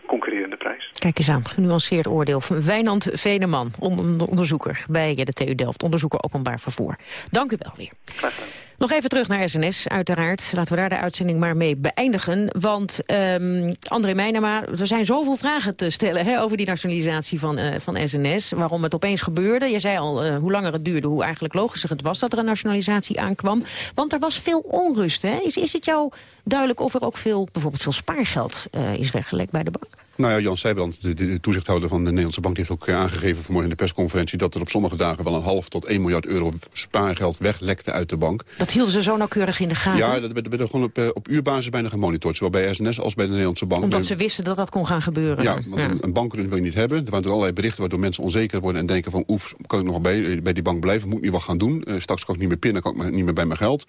concurrerende prijs. Kijk eens aan, genuanceerd oordeel van Wijnand Veneman, onderzoeker bij de TU Delft, onderzoeker openbaar vervoer. Dank u wel weer. Graag gedaan. Nog even terug naar SNS, uiteraard. Laten we daar de uitzending maar mee beëindigen. Want um, André Meijnema, er zijn zoveel vragen te stellen hè, over die nationalisatie van, uh, van SNS. Waarom het opeens gebeurde. Je zei al, uh, hoe langer het duurde, hoe eigenlijk logischer het was dat er een nationalisatie aankwam. Want er was veel onrust. Hè? Is, is het jou duidelijk of er ook veel, bijvoorbeeld veel spaargeld uh, is weggelekt bij de bank? Nou ja, Jan Sijbrand, de, de, toezichthouder van de Nederlandse Bank... heeft ook aangegeven vanmorgen in de persconferentie... dat er op sommige dagen wel een half tot 1 miljard euro spaargeld weglekte uit de bank. Dat hielden ze zo nauwkeurig in de gaten? Ja, dat werd, gewoon op, op uurbasis bijna gemonitord. Zowel bij SNS als bij de Nederlandse Bank. Omdat ze wisten dat dat kon gaan gebeuren? Ja, want ja. een, een bankrun wil je niet hebben. Er waren er allerlei berichten waardoor mensen onzeker worden... en denken van, oef, kan ik nog bij, bij die bank blijven? Moet ik niet wat gaan doen? Uh, straks kan ik niet meer pinnen, kan ik niet meer bij mijn geld.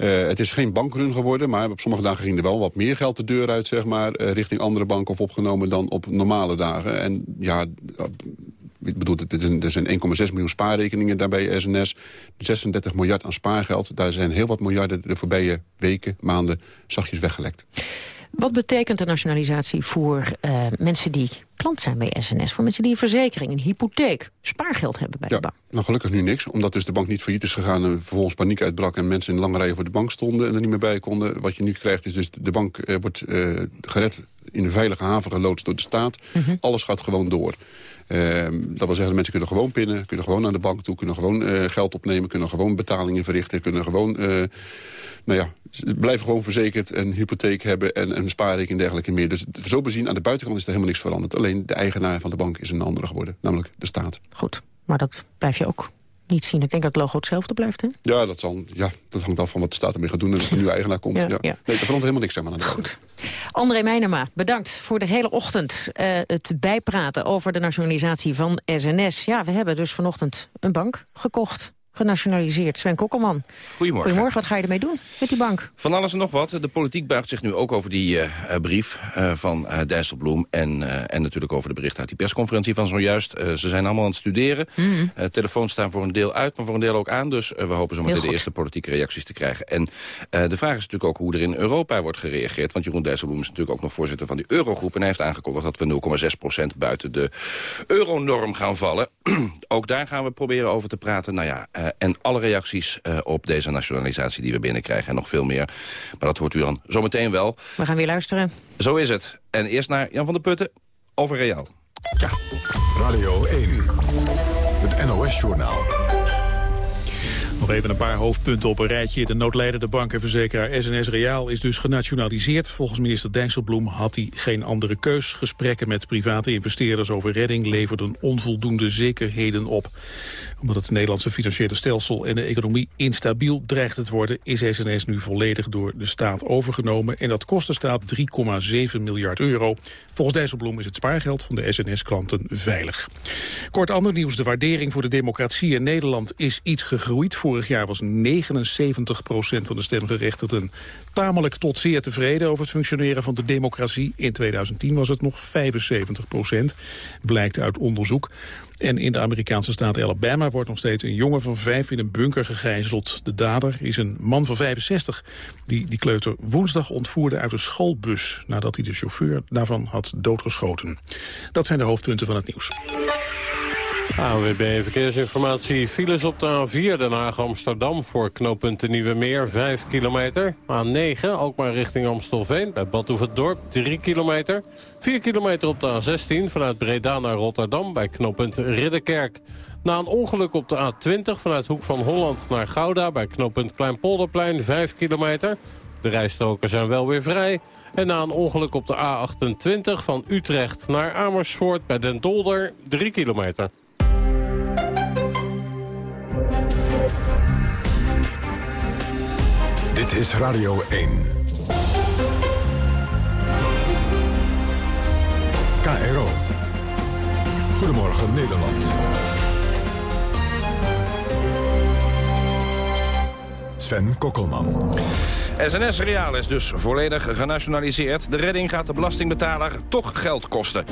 Uh, het is geen bankrun geworden, maar op sommige dagen ging er wel wat meer geld de deur uit, zeg maar, uh, richting andere banken of opgenomen dan op normale dagen. En ja, ik bedoel, er zijn 1,6 miljoen spaarrekeningen daarbij SNS, 36 miljard aan spaargeld. Daar zijn heel wat miljarden de voorbije weken, maanden zachtjes weggelekt. Wat betekent de nationalisatie voor uh, mensen die klant zijn bij SNS. Voor mensen die een verzekering, een hypotheek, spaargeld hebben bij de bank. Nou, gelukkig nu niks. Omdat dus de bank niet failliet is gegaan en vervolgens paniek uitbrak... en mensen in lange rijen voor de bank stonden en er niet meer bij konden. Wat je nu krijgt is dus de bank eh, wordt eh, gered in een veilige haven geloodst door de staat. Mhm. Alles gaat gewoon door. Ehm, dat wil zeggen, mensen kunnen gewoon pinnen, kunnen gewoon naar de bank toe... kunnen gewoon eh, geld opnemen, kunnen gewoon betalingen verrichten... kunnen gewoon, eh, nou ja, blijven gewoon verzekerd... een hypotheek hebben en een spaarrekening en dergelijke meer. Dus zo bezien, aan de buitenkant is er helemaal niks veranderd. Alleen de eigenaar van de bank is een andere geworden, namelijk de staat. Goed, maar dat blijf je ook niet zien. Ik denk dat het logo hetzelfde blijft, hè? Ja, dat, zal, ja, dat hangt af van wat de staat ermee gaat doen... en als er een nieuwe eigenaar komt. Ja. Nee, er verandert helemaal niks zeg maar, aan de Goed. André Meijnema, bedankt voor de hele ochtend eh, het bijpraten over de nationalisatie van SNS. Ja, we hebben dus vanochtend een bank gekocht, genationaliseerd. Sven Kokkelman. Goedemorgen. Goedemorgen, wat ga je ermee doen met die bank? Van alles en nog wat. De politiek buigt zich nu ook over die eh, eh, brief eh, van Dijsselbloem... En, en natuurlijk over de berichten uit die persconferentie van zojuist. Ze zijn allemaal aan het studeren. Eh, telefoons staan voor een deel uit, maar voor een deel ook aan. Dus we hopen zo meteen de eerste politieke reacties te krijgen. En de vraag is natuurlijk ook hoe er in Europa wordt gereageerd. Want Jeroen Dijsselbloem is natuurlijk ook nog voorzitter van die Eurogroep... en hij heeft aangekondigd dat we 0,6% buiten de euronorm gaan vallen. ook daar gaan we proberen over te praten. Nou ja, eh, en alle reacties eh, op deze nationalisatie die we binnenkrijgen. En nog veel meer. Maar dat hoort u dan zometeen wel. We gaan weer luisteren. Zo is het. En eerst naar Jan van der Putten over Real. Radio 1. Het NOS-journaal. Nog even een paar hoofdpunten op een rijtje. De noodlijdende bank en verzekeraar SNS Reaal is dus genationaliseerd. Volgens minister Dijsselbloem had hij geen andere keus. Gesprekken met private investeerders over redding leverden onvoldoende zekerheden op. Omdat het Nederlandse financiële stelsel en de economie instabiel dreigt te worden... is SNS nu volledig door de staat overgenomen. En dat kost de staat 3,7 miljard euro. Volgens Dijsselbloem is het spaargeld van de SNS-klanten veilig. Kort ander nieuws. De waardering voor de democratie in Nederland is iets gegroeid. Vorig jaar was 79 procent van de stemgerechtigden tamelijk tot zeer tevreden over het functioneren van de democratie. In 2010 was het nog 75 procent, blijkt uit onderzoek. En in de Amerikaanse staat Alabama wordt nog steeds een jongen van vijf in een bunker gegijzeld. De dader is een man van 65 die die kleuter woensdag ontvoerde uit een schoolbus... nadat hij de chauffeur daarvan had doodgeschoten. Dat zijn de hoofdpunten van het nieuws. ANWB Verkeersinformatie. Files op de A4 Den Haag-Amsterdam voor knooppunt de Nieuwe Meer 5 kilometer. A9 ook maar richting Amstelveen bij Badhoevedorp 3 kilometer. 4 kilometer op de A16 vanuit Breda naar Rotterdam bij knooppunt Ridderkerk. Na een ongeluk op de A20 vanuit Hoek van Holland naar Gouda bij knooppunt Kleinpolderplein 5 kilometer. De rijstroken zijn wel weer vrij. En na een ongeluk op de A28 van Utrecht naar Amersfoort bij Den Dolder 3 kilometer. Dit is Radio 1. KRO. Goedemorgen Nederland. Sven Kokkelman. SNS Reaal is dus volledig genationaliseerd. De redding gaat de belastingbetaler toch geld kosten.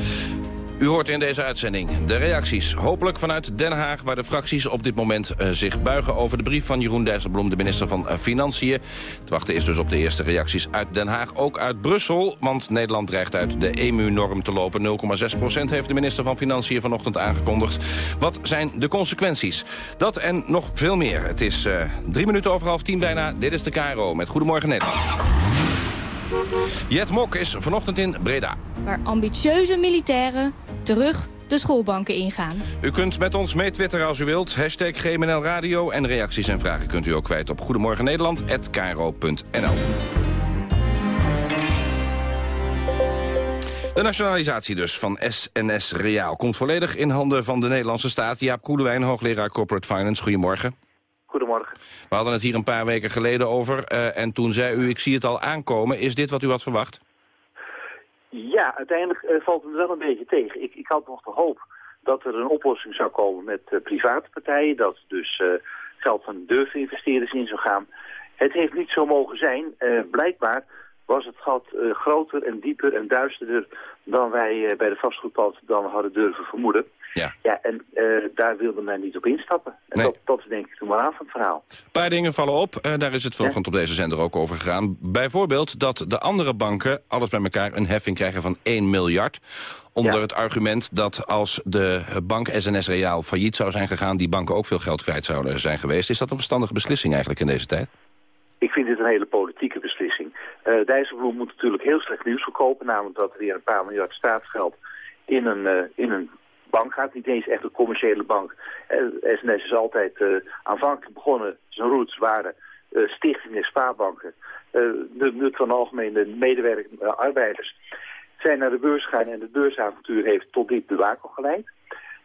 U hoort in deze uitzending de reacties. Hopelijk vanuit Den Haag, waar de fracties op dit moment eh, zich buigen... over de brief van Jeroen Dijsselbloem, de minister van eh, Financiën. Het wachten is dus op de eerste reacties uit Den Haag, ook uit Brussel. Want Nederland dreigt uit de EMU-norm te lopen. 0,6 procent heeft de minister van Financiën vanochtend aangekondigd. Wat zijn de consequenties? Dat en nog veel meer. Het is eh, drie minuten over half tien bijna. Dit is de KRO met Goedemorgen Nederland. Jet Mok is vanochtend in Breda. waar ambitieuze militairen terug de schoolbanken ingaan. U kunt met ons meetwitteren als u wilt. Hashtag GMNL Radio. En reacties en vragen kunt u ook kwijt op Goedemorgen Nederland@kro.nl. De nationalisatie dus van SNS Reaal komt volledig in handen van de Nederlandse staat. Jaap Koelewijn, hoogleraar Corporate Finance. Goedemorgen. Goedemorgen. We hadden het hier een paar weken geleden over. eh, en toen zei u, ik zie het al aankomen. Is dit wat u had verwacht? Ja, uiteindelijk eh, valt het wel een beetje tegen. Ik, ik had nog de hoop dat er een oplossing zou komen met eh, private partijen. Dat dus eh, geld van durfinvesteerders in zou gaan. Het heeft niet zo mogen zijn. Blijkbaar was het gat groter en dieper en duisterder dan wij bij de vastgoedpand dan hadden durven vermoeden. Ja. Ja, en uh, daar wilde men niet op instappen. En Nee. dat, dat is denk ik de moraal van het verhaal. Een paar dingen vallen op. Eh, daar is het vanochtend op deze zender ook over gegaan. Bijvoorbeeld dat de andere banken alles bij elkaar een heffing krijgen van 1 miljard. Onder het argument dat als de bank SNS Reaal failliet zou zijn gegaan... die banken ook veel geld kwijt zouden zijn geweest. Is dat een verstandige beslissing eigenlijk in deze tijd? Ik vind dit een hele politieke beslissing. Eh Dijsselbloem moet natuurlijk heel slecht nieuws verkopen. Namelijk dat er weer een paar miljard staatsgeld in een, eh, in een bank gaat. Niet eens echt een commerciële bank. Eh, SNS is altijd eh, aanvankelijk begonnen. Zijn roots waren eh, stichtingen, spaarbanken. Eh, de nut van de algemene medewerkers, eh, arbeiders zijn naar de beurs gegaan. En het beursavontuur heeft tot dit debakel geleid.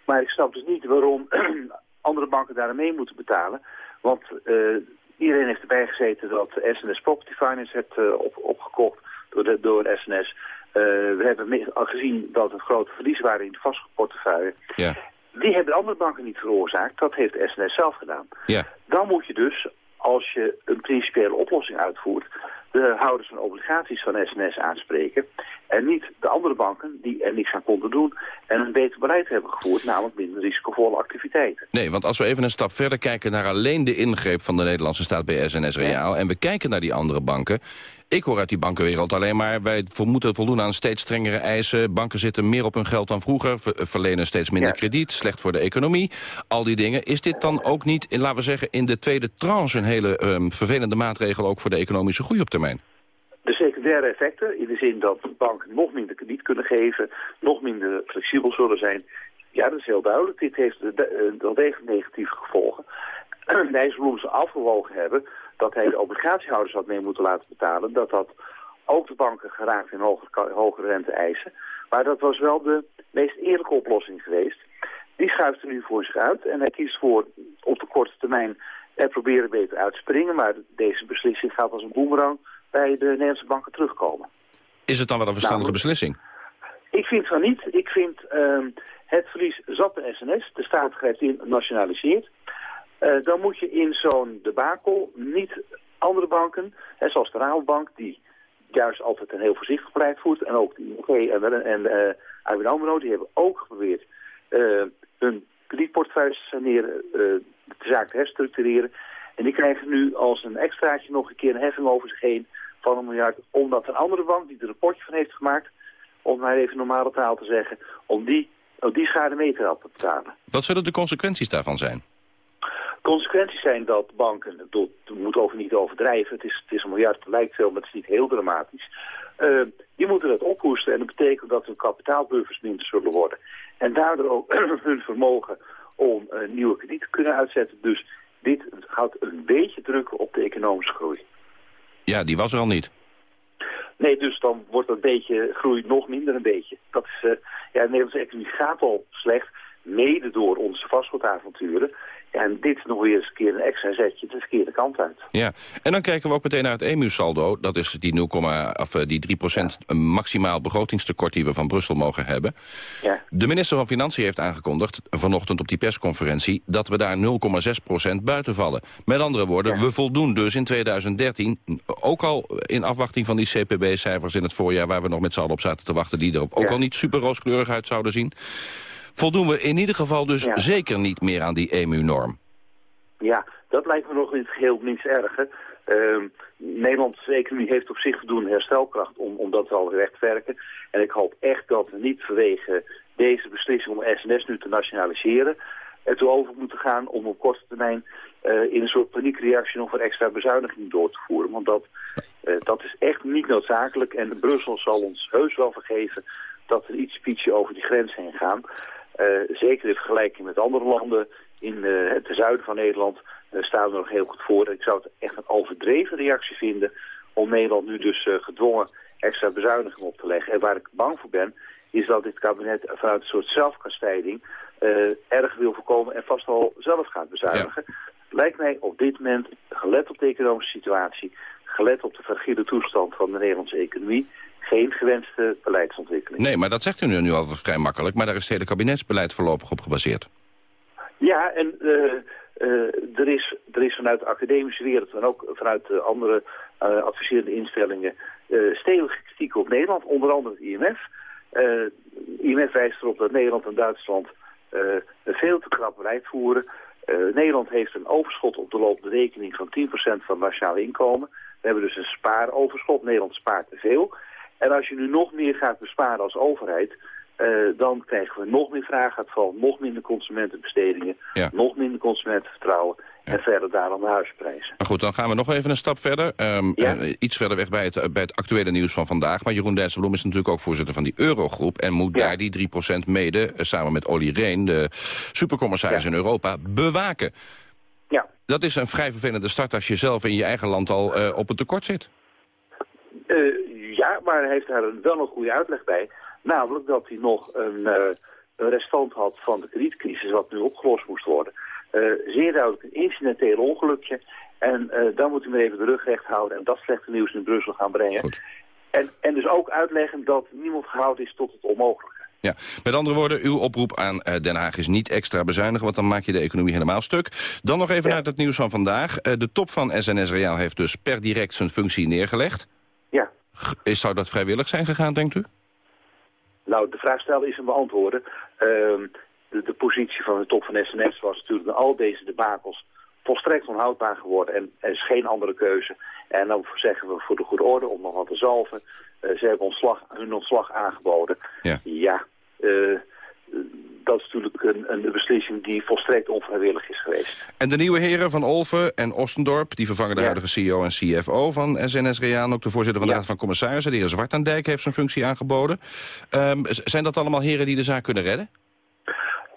Maar ik snap dus niet waarom andere banken daar aan mee moeten betalen. Want eh, iedereen heeft erbij gezeten dat SNS Property Finance heeft eh, op, opgekocht door, de, door SNS. Eh, we hebben al gezien dat het grote verlies waren in de vastgoedportefeuille. Ja. Die hebben andere banken niet veroorzaakt. Dat heeft SNS zelf gedaan. Ja. Dan moet je dus, als je een principiële oplossing uitvoert... de houders van obligaties van SNS aanspreken... en niet de andere banken die er niks aan konden doen... en een beter beleid hebben gevoerd, namelijk minder risicovolle activiteiten. Nee, want als we even een stap verder kijken naar alleen de ingreep van de Nederlandse staat bij SNS Reaal... en we kijken naar die andere banken... Ik hoor uit die bankenwereld alleen maar... wij moeten voldoen aan steeds strengere eisen. Banken zitten meer op hun geld dan vroeger. ver- verlenen steeds minder krediet. Slecht voor de economie. Al die dingen. Is dit dan ook niet, laten we zeggen... in de tweede tranche een hele ehm, vervelende maatregel... ook voor de economische groei op termijn? De secundaire effecten, in de zin dat banken nog minder krediet kunnen geven, nog minder flexibel zullen zijn. Ja, dat is heel duidelijk. Dit heeft eh, wel degelijk negatieve gevolgen. Dijsselbloem ze afgewogen hebben dat hij de obligatiehouders had mee moeten laten betalen. Dat dat ook de banken geraakt in hogere, hogere rente-eisen. Maar dat was wel de meest eerlijke oplossing geweest. Die schuift er nu voor zich uit en hij kiest voor op de korte termijn er proberen beter uit te springen. Maar deze beslissing gaat als een boemerang bij de Nederlandse banken terugkomen. Is het dan wel een verstandige Nou, beslissing? Ik vind van niet. Ik vind ehm, het verlies zat de SNS. De staat grijpt in, nationaliseert. Eh, dan moet je in zo'n debakel niet andere banken, hè, zoals de Rabobank, die juist altijd een heel voorzichtig beleid voert, en ook de ING en, en eh ABN AMRO, die hebben ook geprobeerd eh, hun kredietportefeuilles te saneren, eh, de zaak te herstructureren. En die krijgen nu als een extraatje nog een keer een heffing over zich heen van een miljard, omdat een andere bank die er een rapportje van heeft gemaakt, om maar even normale taal te zeggen, om die, om die schade mee te helpen betalen. Wat zullen de consequenties daarvan zijn? Consequenties zijn dat banken, dat moet over niet overdrijven, het is, het is een miljard, het lijkt veel, maar het is niet heel dramatisch. Eh, die moeten dat opkoesten en dat betekent dat hun kapitaalbuffers minder zullen worden. En daardoor ook hun vermogen om eh, nieuwe krediet te kunnen uitzetten. Dus dit houdt een beetje druk op de economische groei. Ja, die was er al niet. Nee, dus dan wordt dat beetje groei nog minder een beetje. Dat is, eh, ja, de Nederlandse economie gaat al slecht, mede door onze vastgoedavonturen. En dit nog weer eens een keer een extra zetje de verkeerde kant uit. Ja, en dan kijken we ook meteen naar het EMU-saldo. Dat is die, 0, of, eh, die 3% maximaal begrotingstekort die we van Brussel mogen hebben. Ja. De minister van Financiën heeft aangekondigd, vanochtend op die persconferentie... dat we daar 0,6% buiten vallen. Met andere woorden, we voldoen dus in 2013... ook al in afwachting van die CPB-cijfers in het voorjaar... waar we nog met z'n allen op zaten te wachten... die er ook al niet super rooskleurig uit zouden zien... voldoen we in ieder geval dus Ja. zeker niet meer aan die EMU-norm. Ja, dat lijkt me nog in het geheel niets erger. Ehm Nederlandse economie heeft op zich voldoende herstelkracht om, om dat wel recht te werken. En ik hoop echt dat we niet vanwege deze beslissing om SNS nu te nationaliseren... ertoe over moeten gaan om op korte termijn eh, in een soort paniekreactie nog een extra bezuiniging door te voeren. Want dat, eh, dat is echt niet noodzakelijk en Brussel zal ons heus wel vergeven dat we iets pietje over die grens heen gaan. Eh, zeker in vergelijking met andere landen in eh, het zuiden van Nederland eh, staan we nog heel goed voor. Ik zou het echt een overdreven reactie vinden om Nederland nu dus gedwongen extra bezuinigingen op te leggen. En waar ik bang voor ben, is dat dit kabinet vanuit een soort zelfkastijding erg wil voorkomen en vast al zelf gaat bezuinigen. Lijkt mij op dit moment, gelet op de economische situatie, gelet op de fragiele toestand van de Nederlandse economie, geen gewenste beleidsontwikkeling. Nee, maar dat zegt u nu, nu al vrij makkelijk. Maar daar is het hele kabinetsbeleid voorlopig op gebaseerd. Ja, en eh, eh, er, is, er is vanuit de academische wereld en ook vanuit de andere eh, adviserende instellingen stevige kritiek op Nederland, onder andere het IMF. IMF wijst erop dat Nederland en Duitsland veel te krap beleid voeren. Nederland heeft een overschot op de lopende rekening van 10% van het nationale inkomen. We hebben dus een spaaroverschot. Nederland spaart te veel. En als je nu nog meer gaat besparen als overheid... dan krijgen we nog meer vraaguitval, nog minder consumentenbestedingen, nog minder consumentenvertrouwen. En verder daarom de huisprijzen. Maar goed, dan gaan we nog even een stap verder. Ehm, eh, iets verder weg bij het, bij het actuele nieuws van vandaag. Maar Jeroen Dijsselbloem is natuurlijk ook voorzitter van die Eurogroep... en moet daar die 3% mede, eh, samen met Olly Reen... de supercommissaris in Europa, bewaken. Ja. Dat is een vrij vervelende start als je zelf in je eigen land al uh, op het tekort zit. Ja, maar hij heeft daar wel een goede uitleg bij. Namelijk dat hij nog een, een restant had van de kredietcrisis... wat nu opgelost moest worden... Eh, zeer duidelijk een incidenteel ongelukje. En uh, dan moet u maar even de rug recht houden en dat slechte nieuws in Brussel gaan brengen. En, en dus ook uitleggen dat niemand gehouden is tot het onmogelijke. Ja, met andere woorden, uw oproep aan Den Haag is niet extra bezuinigen... want dan maak je de economie helemaal stuk. Dan nog even naar het nieuws van vandaag. de top van SNS Reaal heeft dus per direct zijn functie neergelegd. Ja. Is, zou dat vrijwillig zijn gegaan, denkt u? Nou, de vraag stellen is een beantwoorden. Ehm, de, de positie van de top van SNS was natuurlijk na al deze debakels volstrekt onhoudbaar geworden en er is geen andere keuze. En dan zeggen we voor de goede orde om nog wat te zalven. Uh, ze hebben ontslag, hun ontslag aangeboden. Ja, ja uh, dat is natuurlijk een, een, beslissing die volstrekt onvrijwillig is geweest. En de nieuwe heren van Olven en Ostendorp... die vervangen de huidige CEO en CFO van SNS Reaan... ook de voorzitter van de Raad van Commissarissen... de heer Zwartendijk heeft zijn functie aangeboden. Um, zijn dat allemaal heren die de zaak kunnen redden?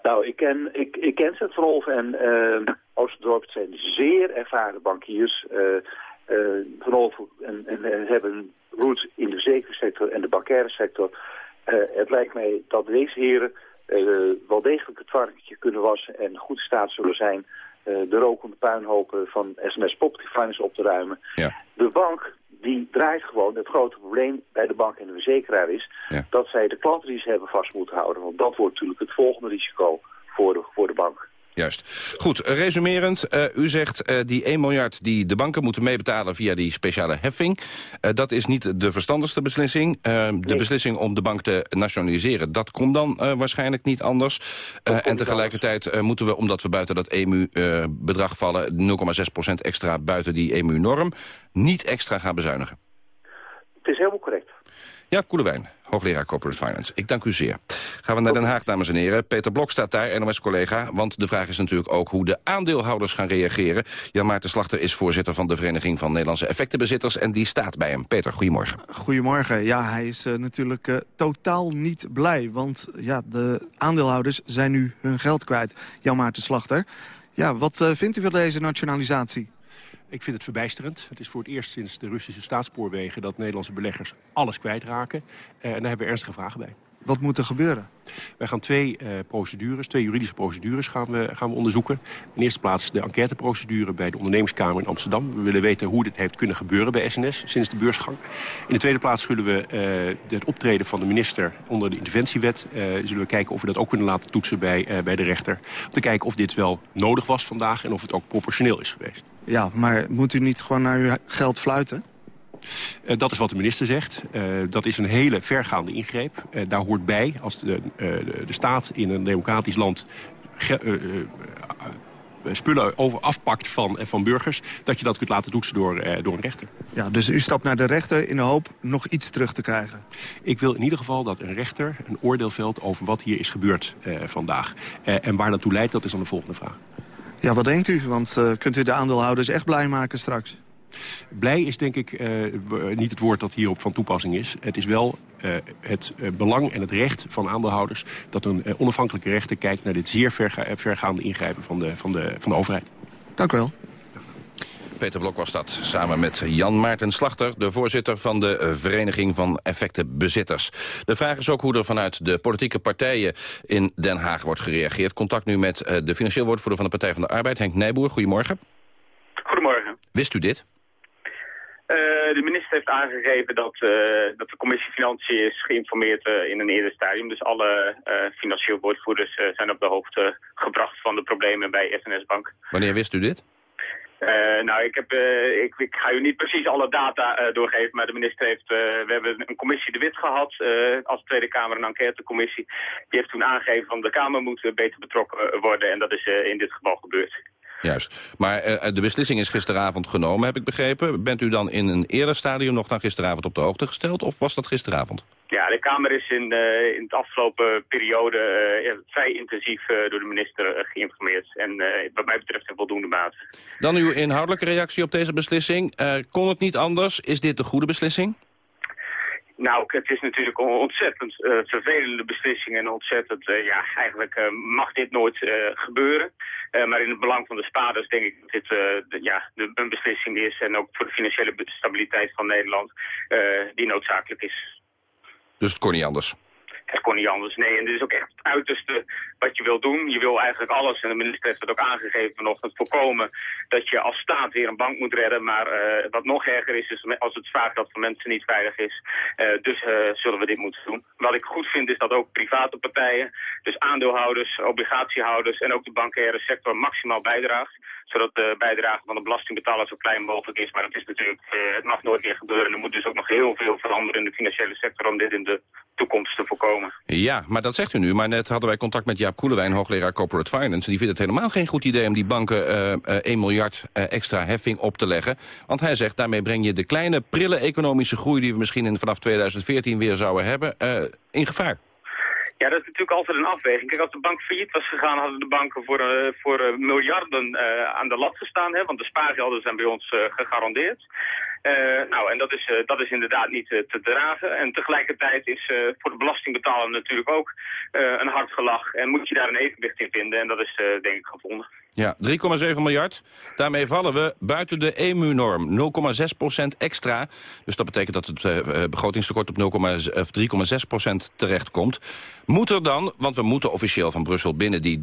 Nou, ik ken, ik, ik ken Verolf en uh, Oosterdorp zijn zeer ervaren bankiers. Uh, uh, Verolf en, en, hebben roots in de verzekeringssector en de bankaire sector. het lijkt mij dat deze heren wel degelijk het varkentje kunnen wassen en goed in staat zullen zijn de rokende puinhopen van SMS Finance op te ruimen. Ja. De bank die draait gewoon. Het grote probleem bij de bank en de verzekeraar is... dat zij de klanten die ze hebben vast moeten houden. Want dat wordt natuurlijk het volgende risico voor de, voor de bank. Juist. Goed, resumerend. Uh, u zegt uh, die 1 miljard die de banken moeten meebetalen via die speciale heffing. Uh, dat is niet de verstandigste beslissing. Nee. De beslissing om de bank te nationaliseren, dat komt dan waarschijnlijk niet anders. En tegelijkertijd moeten we, omdat we buiten dat EMU-bedrag vallen... 0,6% extra buiten die EMU-norm, niet extra gaan bezuinigen. Het is helemaal correct. Ja, Koelewijn, hoogleraar Corporate Finance. Ik dank u zeer. Gaan we naar Den Haag, dames en heren. Peter Blok staat daar, NOS-collega. Want de vraag is natuurlijk ook hoe de aandeelhouders gaan reageren. Jan Maarten Slachter is voorzitter van de Vereniging van Nederlandse Effectenbezitters. En die staat bij hem. Peter, goedemorgen. Goedemorgen. Ja, hij is uh, natuurlijk uh, totaal niet blij. Want ja, de aandeelhouders zijn nu hun geld kwijt. Jan Maarten Slachter. Ja, wat uh, vindt u van deze nationalisatie? Ik vind het verbijsterend. Het is voor het eerst sinds de Russische staatsspoorwegen... dat Nederlandse beleggers alles kwijtraken. Uh, en daar hebben we ernstige vragen bij. Wat moet er gebeuren? Wij gaan twee uh, procedures, twee juridische procedures gaan we, gaan we onderzoeken. In de eerste plaats de enquêteprocedure bij de ondernemingskamer in Amsterdam. We willen weten hoe dit heeft kunnen gebeuren bij SNS sinds de beursgang. In de tweede plaats zullen we uh, het optreden van de minister onder de interventiewet... Uh, zullen we kijken of we dat ook kunnen laten toetsen bij, bij de rechter. Om te kijken of dit wel nodig was vandaag en of het ook proportioneel is geweest. Ja, maar moet u niet gewoon naar uw geld fluiten? Uh, dat is wat de minister zegt. Uh, dat is een hele vergaande ingreep. Uh, daar hoort bij, als de, de, de, staat in een democratisch land... spullen over afpakt van, van burgers... dat je dat kunt laten toetsen door, door een rechter. Ja, dus u stapt naar de rechter in de hoop nog iets terug te krijgen? Ik wil in ieder geval dat een rechter een oordeel velt... over wat hier is gebeurd vandaag. en waar dat toe leidt, dat is dan de volgende vraag. Ja, wat denkt u? Want uh, kunt u de aandeelhouders echt blij maken straks? Blij is denk ik uh, niet het woord dat hierop van toepassing is. Het is wel uh, het belang en het recht van aandeelhouders... dat een onafhankelijke rechter kijkt naar dit zeer verga vergaande ingrijpen van de, van, de, van de overheid. Dank u wel. Peter Blok was dat, samen met Jan Maarten Slachter... de voorzitter van de Vereniging van Effectenbezitters. De vraag is ook hoe er vanuit de politieke partijen in Den Haag wordt gereageerd. Contact nu met de financieel woordvoerder van de Partij van de Arbeid, Henk Nijboer. Goedemorgen. Goedemorgen. Wist u dit? Uh, de minister heeft aangegeven dat, uh, dat de commissie Financiën is geïnformeerd uh, in een eerder stadium. Dus alle financieel woordvoerders zijn op de hoogte gebracht van de problemen bij SNS Bank. Wanneer wist u dit? Nou, ik, heb, ik, ik, ga u niet precies alle data doorgeven, maar de minister heeft... we hebben een commissie de Wit gehad, als Tweede Kamer een enquêtecommissie. Die heeft toen aangegeven van de Kamer moet beter betrokken worden en dat is in dit geval gebeurd. Juist. Maar de beslissing is gisteravond genomen, heb ik begrepen. Bent u dan in een eerder stadium nog dan gisteravond op de hoogte gesteld of was dat gisteravond? Ja, de Kamer is in, uh, in de afgelopen periode uh, vrij intensief door de minister geïnformeerd. En wat mij betreft in voldoende mate. Dan uw inhoudelijke reactie op deze beslissing. kon het niet anders? Is dit de goede beslissing? Nou, het is natuurlijk een ontzettend vervelende beslissing en ontzettend, ja, eigenlijk mag dit nooit gebeuren. maar in het belang van de spaarders denk ik dat dit de, ja, de, een beslissing is en ook voor de financiële stabiliteit van Nederland die noodzakelijk is. Dus het kon niet anders? Het kon niet anders, nee. En dit is ook echt het uiterste wat je wil doen. Je wil eigenlijk alles, en de minister heeft het ook aangegeven vanochtend, voorkomen dat je als staat weer een bank moet redden. Maar uh, wat nog erger is, is als het dat voor mensen niet veilig is. Uh, dus uh, zullen we dit moeten doen. Wat ik goed vind is dat ook private partijen, dus aandeelhouders, obligatiehouders en ook de bankaire sector maximaal bijdraagt zodat de bijdrage van de belastingbetaler zo klein mogelijk is. Maar het is natuurlijk, eh, het mag nooit meer gebeuren. Er moet dus ook nog heel veel veranderen in de financiële sector om dit in de toekomst te voorkomen. Ja, maar dat zegt u nu. Maar net hadden wij contact met Jaap Koelewijn, hoogleraar Corporate Finance. Die vindt het helemaal geen goed idee om die banken uh, uh, 1 miljard uh, extra heffing op te leggen. Want hij zegt, daarmee breng je de kleine, prille economische groei... die we misschien in, vanaf 2014 weer zouden hebben, in gevaar. Ja, dat is natuurlijk altijd een afweging. Kijk, als de bank failliet was gegaan, hadden de banken voor, uh, voor uh, miljarden uh, aan de lat gestaan. Hè, want de spaargelden zijn bij ons gegarandeerd. nou, en dat is, dat is inderdaad niet te dragen. En tegelijkertijd is voor de belastingbetaler natuurlijk ook een hard gelach. En moet je daar een evenwicht in vinden. En dat is denk ik gevonden. Ja, 3,7 miljard. Daarmee vallen we buiten de EMU-norm. 0,6% extra. Dus dat betekent dat het uh, begrotingstekort op 3,6% terechtkomt. Moet er dan, want we moeten officieel van Brussel binnen die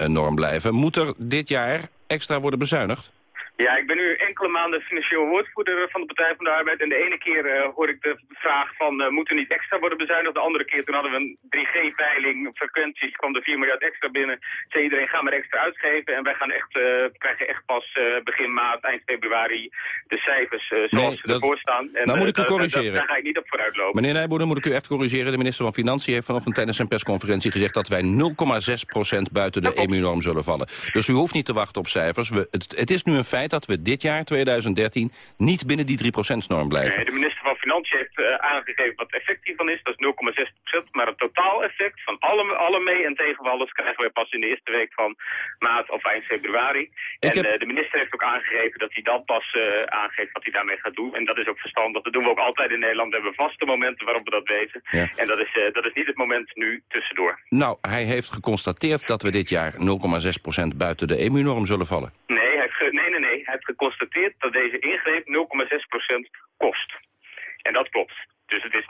3% norm blijven... moet er dit jaar extra worden bezuinigd? Ja, ik ben nu enkele maanden financieel woordvoerder van de Partij van de Arbeid. En de ene keer uh, hoor ik de vraag van, uh, moet er niet extra worden bezuinigd? De andere keer, toen hadden we een 3G-veiling, frequenties, kwam er 4 miljard extra binnen. Zei iedereen, ga maar extra uitgeven. En wij gaan echt, uh, krijgen echt pas begin maart, eind februari de cijfers zoals nee, ze ervoor staan. En, nou moet ik u corrigeren. Daar ga ik niet op vooruit lopen. Meneer Nijboer, moet ik u echt corrigeren. De minister van Financiën heeft vanochtend tijdens zijn persconferentie gezegd... dat wij 0,6% buiten de EMU-norm zullen vallen. Dus u hoeft niet te wachten op cijfers. We, het, het is nu een feit dat we dit jaar 2013 niet binnen die 3%-norm blijven. Nee, de minister van Financiën heeft uh, aangegeven wat het effect hiervan is. Dat is 0,6%. Maar het totaaleffect van alle, alle mee- en tegenvallers krijgen we pas in de eerste week van maart of eind februari. en heb... uh, de minister heeft ook aangegeven dat hij dan pas uh, aangeeft wat hij daarmee gaat doen. En dat is ook verstandig. Dat doen we ook altijd in Nederland. We hebben vaste momenten waarop we dat weten. Ja. En dat is, dat is niet het moment nu tussendoor. Nou, hij heeft geconstateerd dat we dit jaar 0,6% buiten de EMU-norm zullen vallen. Nee, hij heeft, nee, nee, nee. Heeft geconstateerd dat deze ingreep 0,6% kost. En dat klopt. Dus het is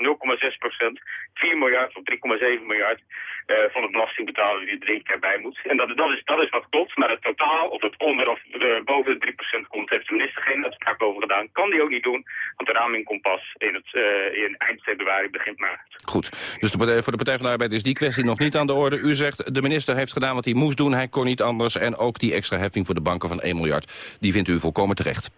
0,6 procent, 4 miljard of 3,7 miljard uh, van de belastingbetaler die er drie keer bij moet. En dat, dat, is, dat is wat klopt, maar het totaal, of het onder of uh, boven de 3 procent komt, heeft de minister geen uitspraak over gedaan. Kan die ook niet doen, want de raming komt pas in, het, uh, in eind februari, begin maart. Goed, dus voor de Partij van de Arbeid is die kwestie nog niet aan de orde. U zegt, de minister heeft gedaan wat hij moest doen, hij kon niet anders. En ook die extra heffing voor de banken van 1 miljard, die vindt u volkomen terecht.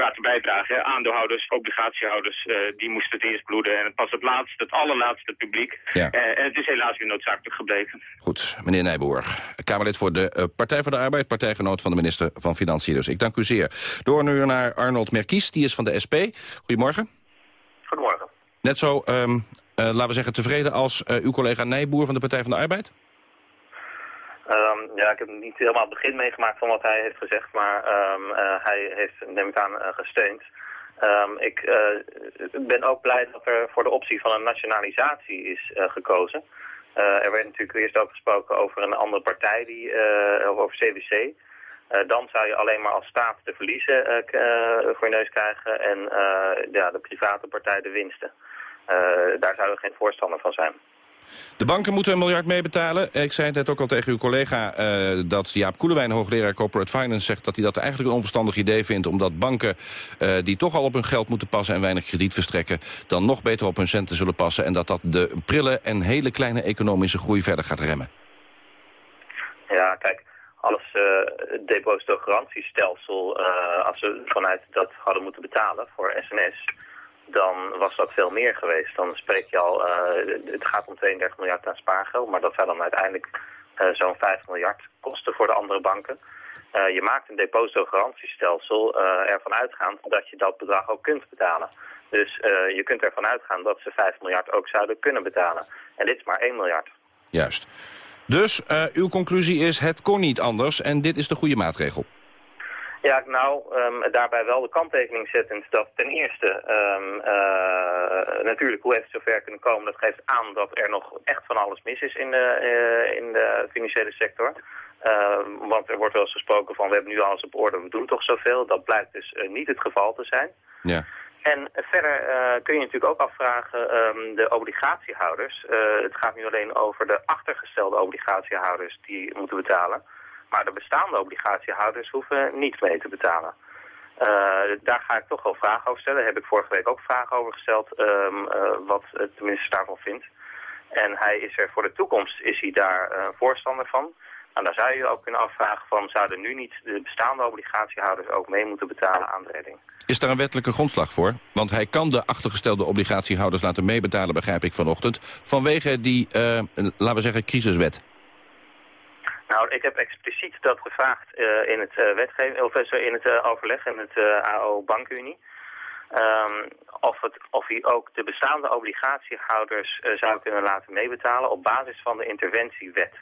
En de private bijdrage, aandeelhouders, obligatiehouders, uh, die moesten het eerst bloeden. En het was het laatste, het allerlaatste publiek. Ja. Uh, en het is helaas weer noodzakelijk gebleken. Goed, meneer Nijboer, Kamerlid voor de uh, Partij voor de Arbeid, partijgenoot van de minister van Financiën. Dus ik dank u zeer. Door nu naar Arnold Merkies, die is van de SP. Goedemorgen. Goedemorgen. Net zo, um, laten we zeggen, tevreden als uw collega Nijboer van de Partij van de Arbeid? Um, ja, ik heb niet helemaal het begin meegemaakt van wat hij heeft gezegd, maar um, uh, hij heeft, neem ik aan, uh, gesteund. Um, ik uh, ben ook blij dat er voor de optie van een nationalisatie is gekozen. er werd natuurlijk eerst ook gesproken over een andere partij, die, over CWC. dan zou je alleen maar als staat de verliezen voor je neus krijgen en ja, de private partij de winsten. daar zouden we geen voorstander van zijn. De banken moeten een miljard meebetalen. Ik zei het net ook al tegen uw collega uh, dat Jaap Koelewijn, hoogleraar Corporate Finance, zegt dat hij dat eigenlijk een onverstandig idee vindt. Omdat banken uh, die toch al op hun geld moeten passen en weinig krediet verstrekken, dan nog beter op hun centen zullen passen. En dat dat de prille en hele kleine economische groei verder gaat remmen. Ja, kijk, als uh, depositogarantiestelsel, uh, als we vanuit dat hadden moeten betalen voor SNS, dan was dat veel meer geweest. Dan spreek je al, uh, het gaat om 32 miljard aan spaargeld, maar dat zou dan uiteindelijk zo'n 5 miljard kosten voor de andere banken. je maakt een depositogarantiestelsel ervan uitgaand dat je dat bedrag ook kunt betalen. Dus je kunt ervan uitgaan dat ze 5 miljard ook zouden kunnen betalen. En dit is maar 1 miljard. Juist. Dus uw conclusie is, het kon niet anders en dit is de goede maatregel. Ja, nou, um, daarbij wel de kanttekening zettend dat ten eerste, um, uh, natuurlijk hoe heeft het zover kunnen komen, dat geeft aan dat er nog echt van alles mis is in de, uh, in de financiële sector. Uh, want er wordt wel eens gesproken van we hebben nu alles op orde, we doen toch zoveel. Dat blijkt dus niet het geval te zijn. Ja. En verder uh, kun je natuurlijk ook afvragen, um, de obligatiehouders. Uh, het gaat nu alleen over de achtergestelde obligatiehouders die moeten betalen. Maar de bestaande obligatiehouders hoeven niet mee te betalen. Uh, daar ga ik toch wel vragen over stellen. Daar heb ik vorige week ook vragen over gesteld, um, wat de minister daarvan vindt. En hij is er voor de toekomst is hij daar voorstander van. Nou, dan zou je ook kunnen afvragen van, zouden nu niet de bestaande obligatiehouders ook mee moeten betalen aan de redding? Is daar een wettelijke grondslag voor? Want hij kan de achtergestelde obligatiehouders laten meebetalen, begrijp ik vanochtend, vanwege die, uh, laten we zeggen, crisiswet. Nou, ik heb expliciet dat gevraagd uh, in het uh, wetgeving, of in het overleg in het AO Bankunie. Um, of, het, of hij ook de bestaande obligatiehouders zou kunnen laten meebetalen op basis van de interventiewet.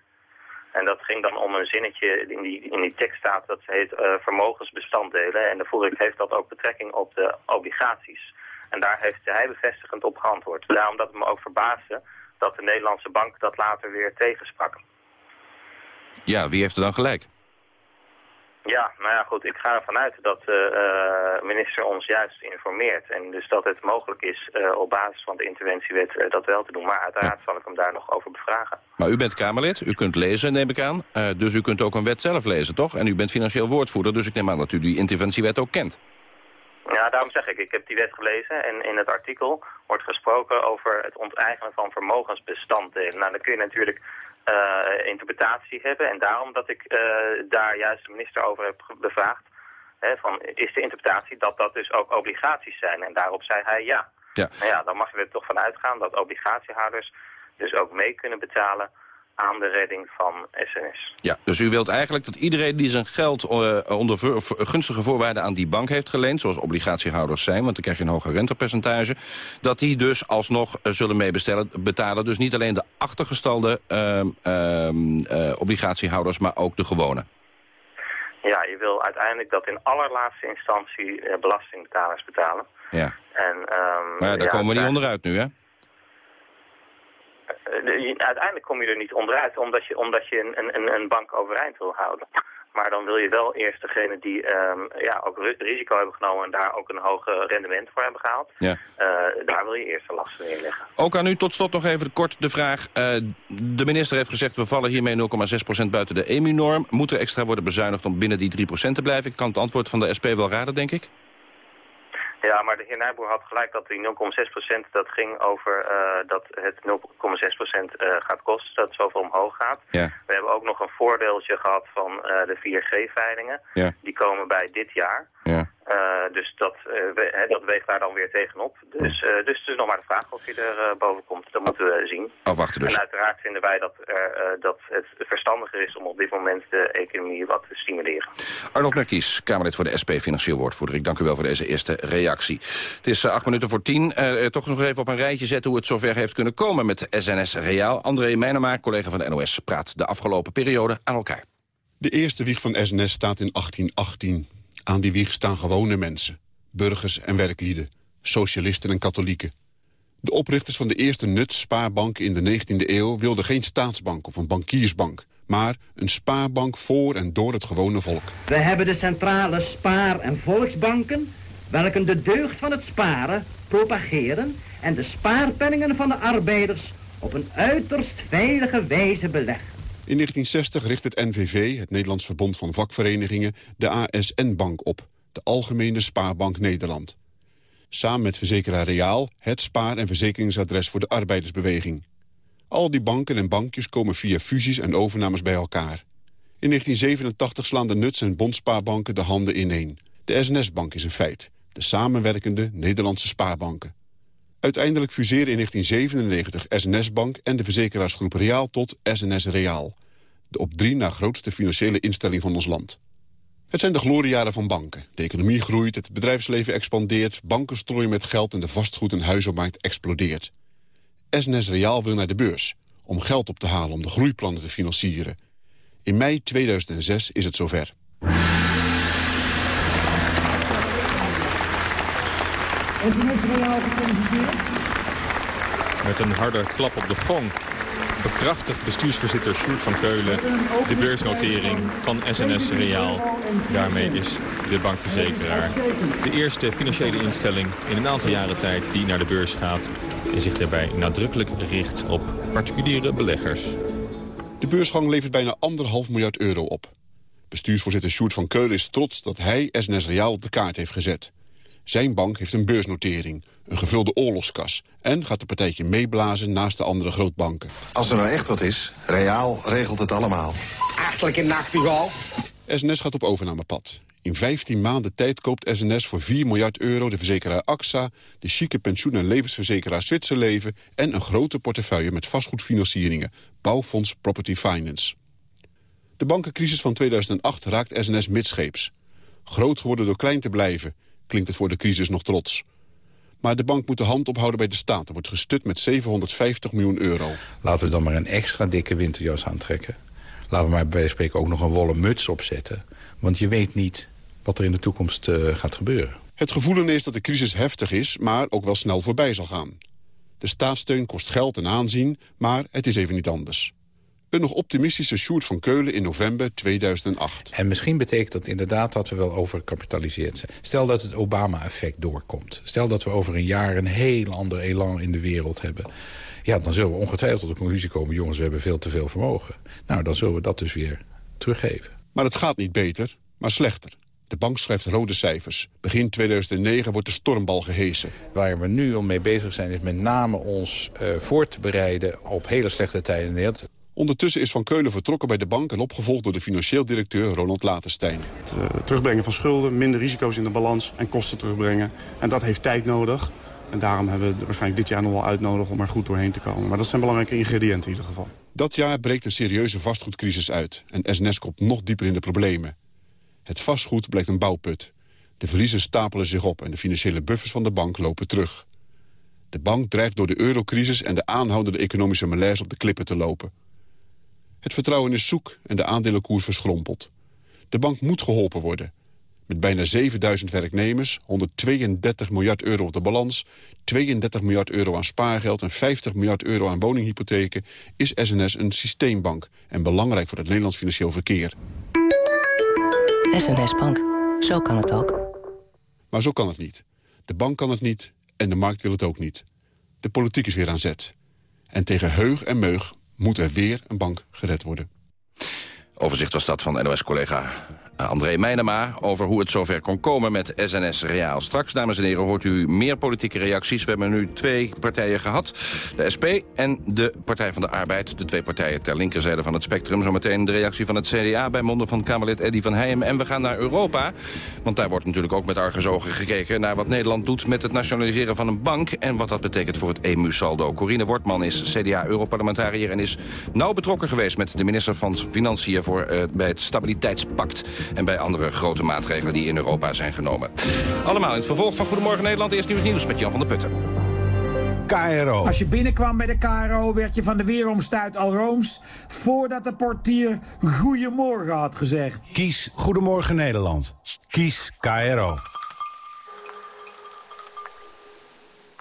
En dat ging dan om een zinnetje in die, in die tekst staat, dat heet vermogensbestanddelen. En de voer heeft dat ook betrekking op de obligaties. En daar heeft hij bevestigend op geantwoord. Daarom dat het me ook verbaasde dat de Nederlandse bank dat later weer tegensprak. Ja, wie heeft er dan gelijk? Ja, nou ja, goed. Ik ga ervan uit dat de uh, minister ons juist informeert. En dus dat het mogelijk is uh, op basis van de interventiewet uh, dat wel te doen. Maar uiteraard zal ik hem daar nog over bevragen. Maar u bent Kamerlid, u kunt lezen, neem ik aan. dus u kunt ook een wet zelf lezen, toch? En u bent financieel woordvoerder, dus ik neem aan dat u die interventiewet ook kent. Ja, daarom zeg ik, ik heb die wet gelezen en in het artikel wordt gesproken over het onteigenen van vermogensbestanddelen. Nou, dan kun je natuurlijk interpretatie hebben. En daarom dat ik uh, daar juist de minister over heb bevraagd. Hè, van, is de interpretatie dat dat dus ook obligaties zijn? En daarop zei hij ja. ja. Nou ja, dan mag je er toch van uitgaan dat obligatiehouders dus ook mee kunnen betalen aan de redding van SNS. Ja, dus u wilt eigenlijk dat iedereen die zijn geld uh, onder gunstige voorwaarden aan die bank heeft geleend... zoals obligatiehouders zijn, want dan krijg je een hoger rentepercentage... dat die dus alsnog uh, zullen meebestellen, betalen. Dus niet alleen de achtergestelde uh, obligatiehouders, maar ook de gewone. Ja, je wil uiteindelijk dat in allerlaatste instantie belastingbetalers betalen. Ja. En, um, maar ja, daar komen we niet onderuit nu, hè? Uh, uiteindelijk kom je er niet onderuit omdat je, omdat je een, een, een bank overeind wil houden. Maar dan wil je wel eerst degene die um, ja, ook risico hebben genomen en daar ook een hoge rendement voor hebben gehaald. Ja. Uh, daar wil je eerst de lasten neerleggen. Ook aan u tot slot nog even kort de vraag. Uh, de minister heeft gezegd we vallen hiermee 0,6% buiten de EMU-norm. Moet er extra worden bezuinigd om binnen die 3% te blijven? Ik kan het antwoord van de SP wel raden, denk ik. Ja, maar de heer Nijboer had gelijk dat die 0,6% dat ging over uh, dat het 0,6% uh, gaat kosten, dat het zoveel omhoog gaat. Ja. We hebben ook nog een voordeeltje gehad van uh, de 4G-veilingen. Ja. Die komen bij dit jaar. Ja. Uh, dus dat, we, he, dat weegt daar dan weer tegenop. Dus, uh, dus het is nog maar de vraag of hij er uh, boven komt. Dat moeten we zien. Afwachten dus. En uiteraard vinden wij dat, er, dat het verstandiger is om op dit moment de economie wat te stimuleren. Arnold Merkies, Kamerlid voor de SP Financieel Woordvoerder. Ik dank u wel voor deze eerste reactie. Het is acht minuten voor tien. toch nog even op een rijtje zetten hoe het zover heeft kunnen komen met SNS Reaal. André Meijnema, collega van de NOS, praat de afgelopen periode aan elkaar. De eerste wieg van SNS staat in 1818. Aan die wieg staan gewone mensen. Burgers en werklieden. Socialisten en katholieken. De oprichters van de eerste nutsspaarbank in de 19e eeuw... wilden geen staatsbank of een bankiersbank... maar een spaarbank voor en door het gewone volk. We hebben de centrale spaar- en volksbanken... welke de deugd van het sparen propageren... en de spaarpenningen van de arbeiders... op een uiterst veilige wijze beleggen. In 1960 richt het NVV, het Nederlands Verbond van Vakverenigingen, de ASN-bank op, de Algemene Spaarbank Nederland. Samen met verzekeraar Reaal het spaar- en verzekeringsadres voor de arbeidersbeweging. Al die banken en bankjes komen via fusies en overnames bij elkaar. In 1987 slaan de Nuts- en Bondspaarbanken de handen ineen. De SNS-bank is een feit. De samenwerkende Nederlandse spaarbanken. Uiteindelijk fuseren in 1997 SNS-bank en de verzekeraarsgroep Reaal tot SNS Reaal. De op drie na grootste financiële instelling van ons land. Het zijn de gloriejaren van banken. De economie groeit, het bedrijfsleven expandeert... banken strooien met geld en de vastgoed- en huizenmarkt explodeert. SNS Reaal wil naar de beurs om geld op te halen om de groeiplannen te financieren. In mei 2006 is het zover. SNS Reaal gefeliciteerd. Met een harde klap op de gong bekrachtigt bestuursvoorzitter Sjoerd van Keulen de beursnotering van SNS Reaal. Daarmee is de bankverzekeraar de eerste financiële instelling in een aantal jaren tijd die naar de beurs gaat en zich daarbij nadrukkelijk richt op particuliere beleggers. De beursgang levert bijna anderhalf miljard euro op. Bestuursvoorzitter Sjoerd van Keulen is trots dat hij SNS Reaal op de kaart heeft gezet. Zijn bank heeft een beursnotering, een gevulde oorlogskas... en gaat de partijtje meeblazen naast de andere grootbanken. Als er nou echt wat is, Reaal regelt het allemaal. Achterlijke nachtegaal. SNS gaat op overnamepad. In 15 maanden tijd koopt SNS voor 4 miljard euro de verzekeraar AXA... de chique pensioen- en levensverzekeraar Zwitserleven... en een grote portefeuille met vastgoedfinancieringen, Bouwfonds Property Finance. De bankencrisis van 2008 raakt SNS midscheeps. Groot geworden door klein te blijven, klinkt het voor de crisis nog trots. Maar de bank moet de hand ophouden bij de staat. Er wordt gestut met 750 miljoen euro. Laten we dan maar een extra dikke winterjas aantrekken. Laten we maar bij spreken ook nog een wollen muts opzetten. Want je weet niet wat er in de toekomst uh, gaat gebeuren. Het gevoelen is dat de crisis heftig is, maar ook wel snel voorbij zal gaan. De staatssteun kost geld en aanzien, maar het is even niet anders. Een nog optimistische Sjoerd van Keulen in november 2008. En misschien betekent dat inderdaad dat we wel overkapitaliseerd zijn. Stel dat het Obama-effect doorkomt. Stel dat we over een jaar een heel ander elan in de wereld hebben. Ja, dan zullen we ongetwijfeld tot de conclusie komen... jongens, we hebben veel te veel vermogen. Nou, dan zullen we dat dus weer teruggeven. Maar het gaat niet beter, maar slechter. De bank schrijft rode cijfers. Begin 2009 wordt de stormbal gehesen. Waar we nu al mee bezig zijn is met name ons uh, voor te bereiden... op hele slechte tijden. Ondertussen is Van Keulen vertrokken bij de bank... en opgevolgd door de financieel directeur Ronald Latenstein. Het uh, terugbrengen van schulden, minder risico's in de balans en kosten terugbrengen. En dat heeft tijd nodig. En daarom hebben we waarschijnlijk dit jaar nog wel uitnodigd om er goed doorheen te komen. Maar dat zijn belangrijke ingrediënten in ieder geval. Dat jaar breekt een serieuze vastgoedcrisis uit. En SNS komt nog dieper in de problemen. Het vastgoed blijkt een bouwput. De verliezen stapelen zich op en de financiële buffers van de bank lopen terug. De bank dreigt door de eurocrisis en de aanhoudende economische malaise op de klippen te lopen. Het vertrouwen is zoek en de aandelenkoers verschrompelt. De bank moet geholpen worden. Met bijna 7000 werknemers, 132 miljard euro op de balans... 32 miljard euro aan spaargeld en 50 miljard euro aan woninghypotheken... is SNS een systeembank en belangrijk voor het Nederlands financieel verkeer. SNS Bank. Zo kan het ook. Maar zo kan het niet. De bank kan het niet en de markt wil het ook niet. De politiek is weer aan zet. En tegen heug en meug moet er weer een bank gered worden. Overzicht was dat van NOS-collega André Meijnema over hoe het zover kon komen met SNS Reaal. Straks, dames en heren, hoort u meer politieke reacties. We hebben nu twee partijen gehad. De SP en de Partij van de Arbeid. De twee partijen ter linkerzijde van het spectrum. Zometeen de reactie van het CDA bij monden van Kamerlid Eddy van Heijem. En we gaan naar Europa. Want daar wordt natuurlijk ook met argusogen gekeken... naar wat Nederland doet met het nationaliseren van een bank... en wat dat betekent voor het EMU-saldo. Corine Wortman is CDA-europarlementariër... en is nauw betrokken geweest met de minister van Financiën... Voor, uh, bij het Stabiliteitspact en bij andere grote maatregelen die in Europa zijn genomen. Allemaal in het vervolg van Goedemorgen Nederland. Eerst nieuws nieuws met Jan van der Putten. KRO. Als je binnenkwam bij de KRO werd je van de weeromstuit al rooms... voordat de portier Goedemorgen had gezegd. Kies Goedemorgen Nederland. Kies KRO.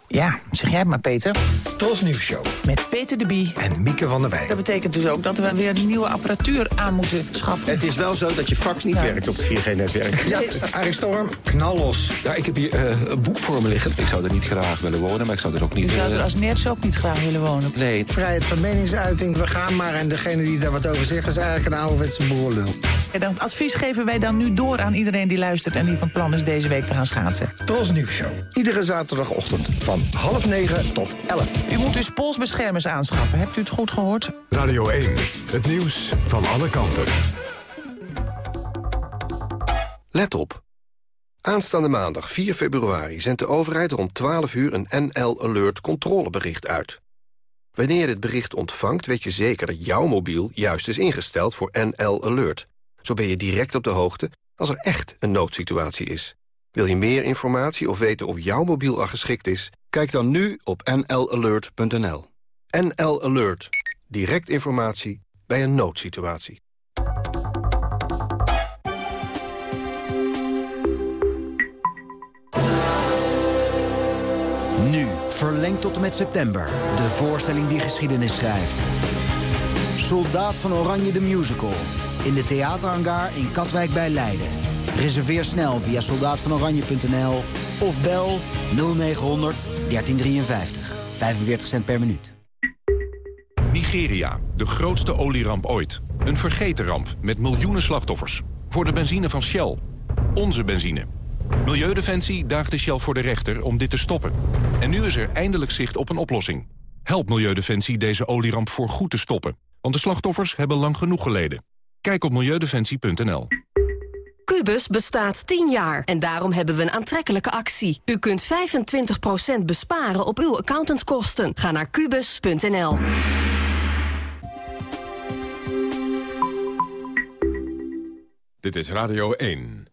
Ja, zeg jij het maar, Peter. Tros Nieuws Show. Met Peter de Bie. En Mieke van der Wij. Dat betekent dus ook dat we weer nieuwe apparatuur aan moeten schaffen. Het is wel zo dat je fax niet werkt op het 4G-netwerk. Ja, Arie Storm, knal los. Ja, ik heb hier uh, een boek voor me liggen. Ik zou er niet graag willen wonen, maar ik zou er ook niet... U zou er als nerds ook niet graag willen wonen? Nee. Vrijheid van meningsuiting, we gaan maar. En degene die daar wat over zegt is eigenlijk een ouderwetse boerlul. En dat advies geven wij dan nu door aan iedereen die luistert... en die van plan is deze week te gaan schaatsen. Tros Nieuws Show. Iedere zaterdagochtend van half negen tot 11. U moet dus polsbeschermers aanschaffen. Hebt u het goed gehoord? Radio 1, het nieuws van alle kanten. Let op. Aanstaande maandag 4 februari zendt de overheid rond 12 uur een NL Alert controlebericht uit. Wanneer je dit bericht ontvangt, weet je zeker dat jouw mobiel juist is ingesteld voor NL Alert. Zo ben je direct op de hoogte als er echt een noodsituatie is. Wil je meer informatie of weten of jouw mobiel al geschikt is? Kijk dan nu op nlalert.nl. NL Alert. Direct informatie bij een noodsituatie. Nu, verlengd tot en met september. De voorstelling die geschiedenis schrijft. Soldaat van Oranje de Musical. In de theaterhangar in Katwijk bij Leiden. Reserveer snel via soldaatvanoranje.nl of bel 0900 1353. 45 cent per minuut. Nigeria, de grootste olieramp ooit. Een vergeten ramp met miljoenen slachtoffers. Voor de benzine van Shell. Onze benzine. Milieudefensie daagde Shell voor de rechter om dit te stoppen. En nu is er eindelijk zicht op een oplossing. Help Milieudefensie deze olieramp voor goed te stoppen. Want de slachtoffers hebben lang genoeg geleden. Kijk op milieudefensie.nl. Cubus bestaat 10 jaar en daarom hebben we een aantrekkelijke actie. U kunt 25% besparen op uw accountantskosten. Ga naar kubus.nl. Dit is Radio 1.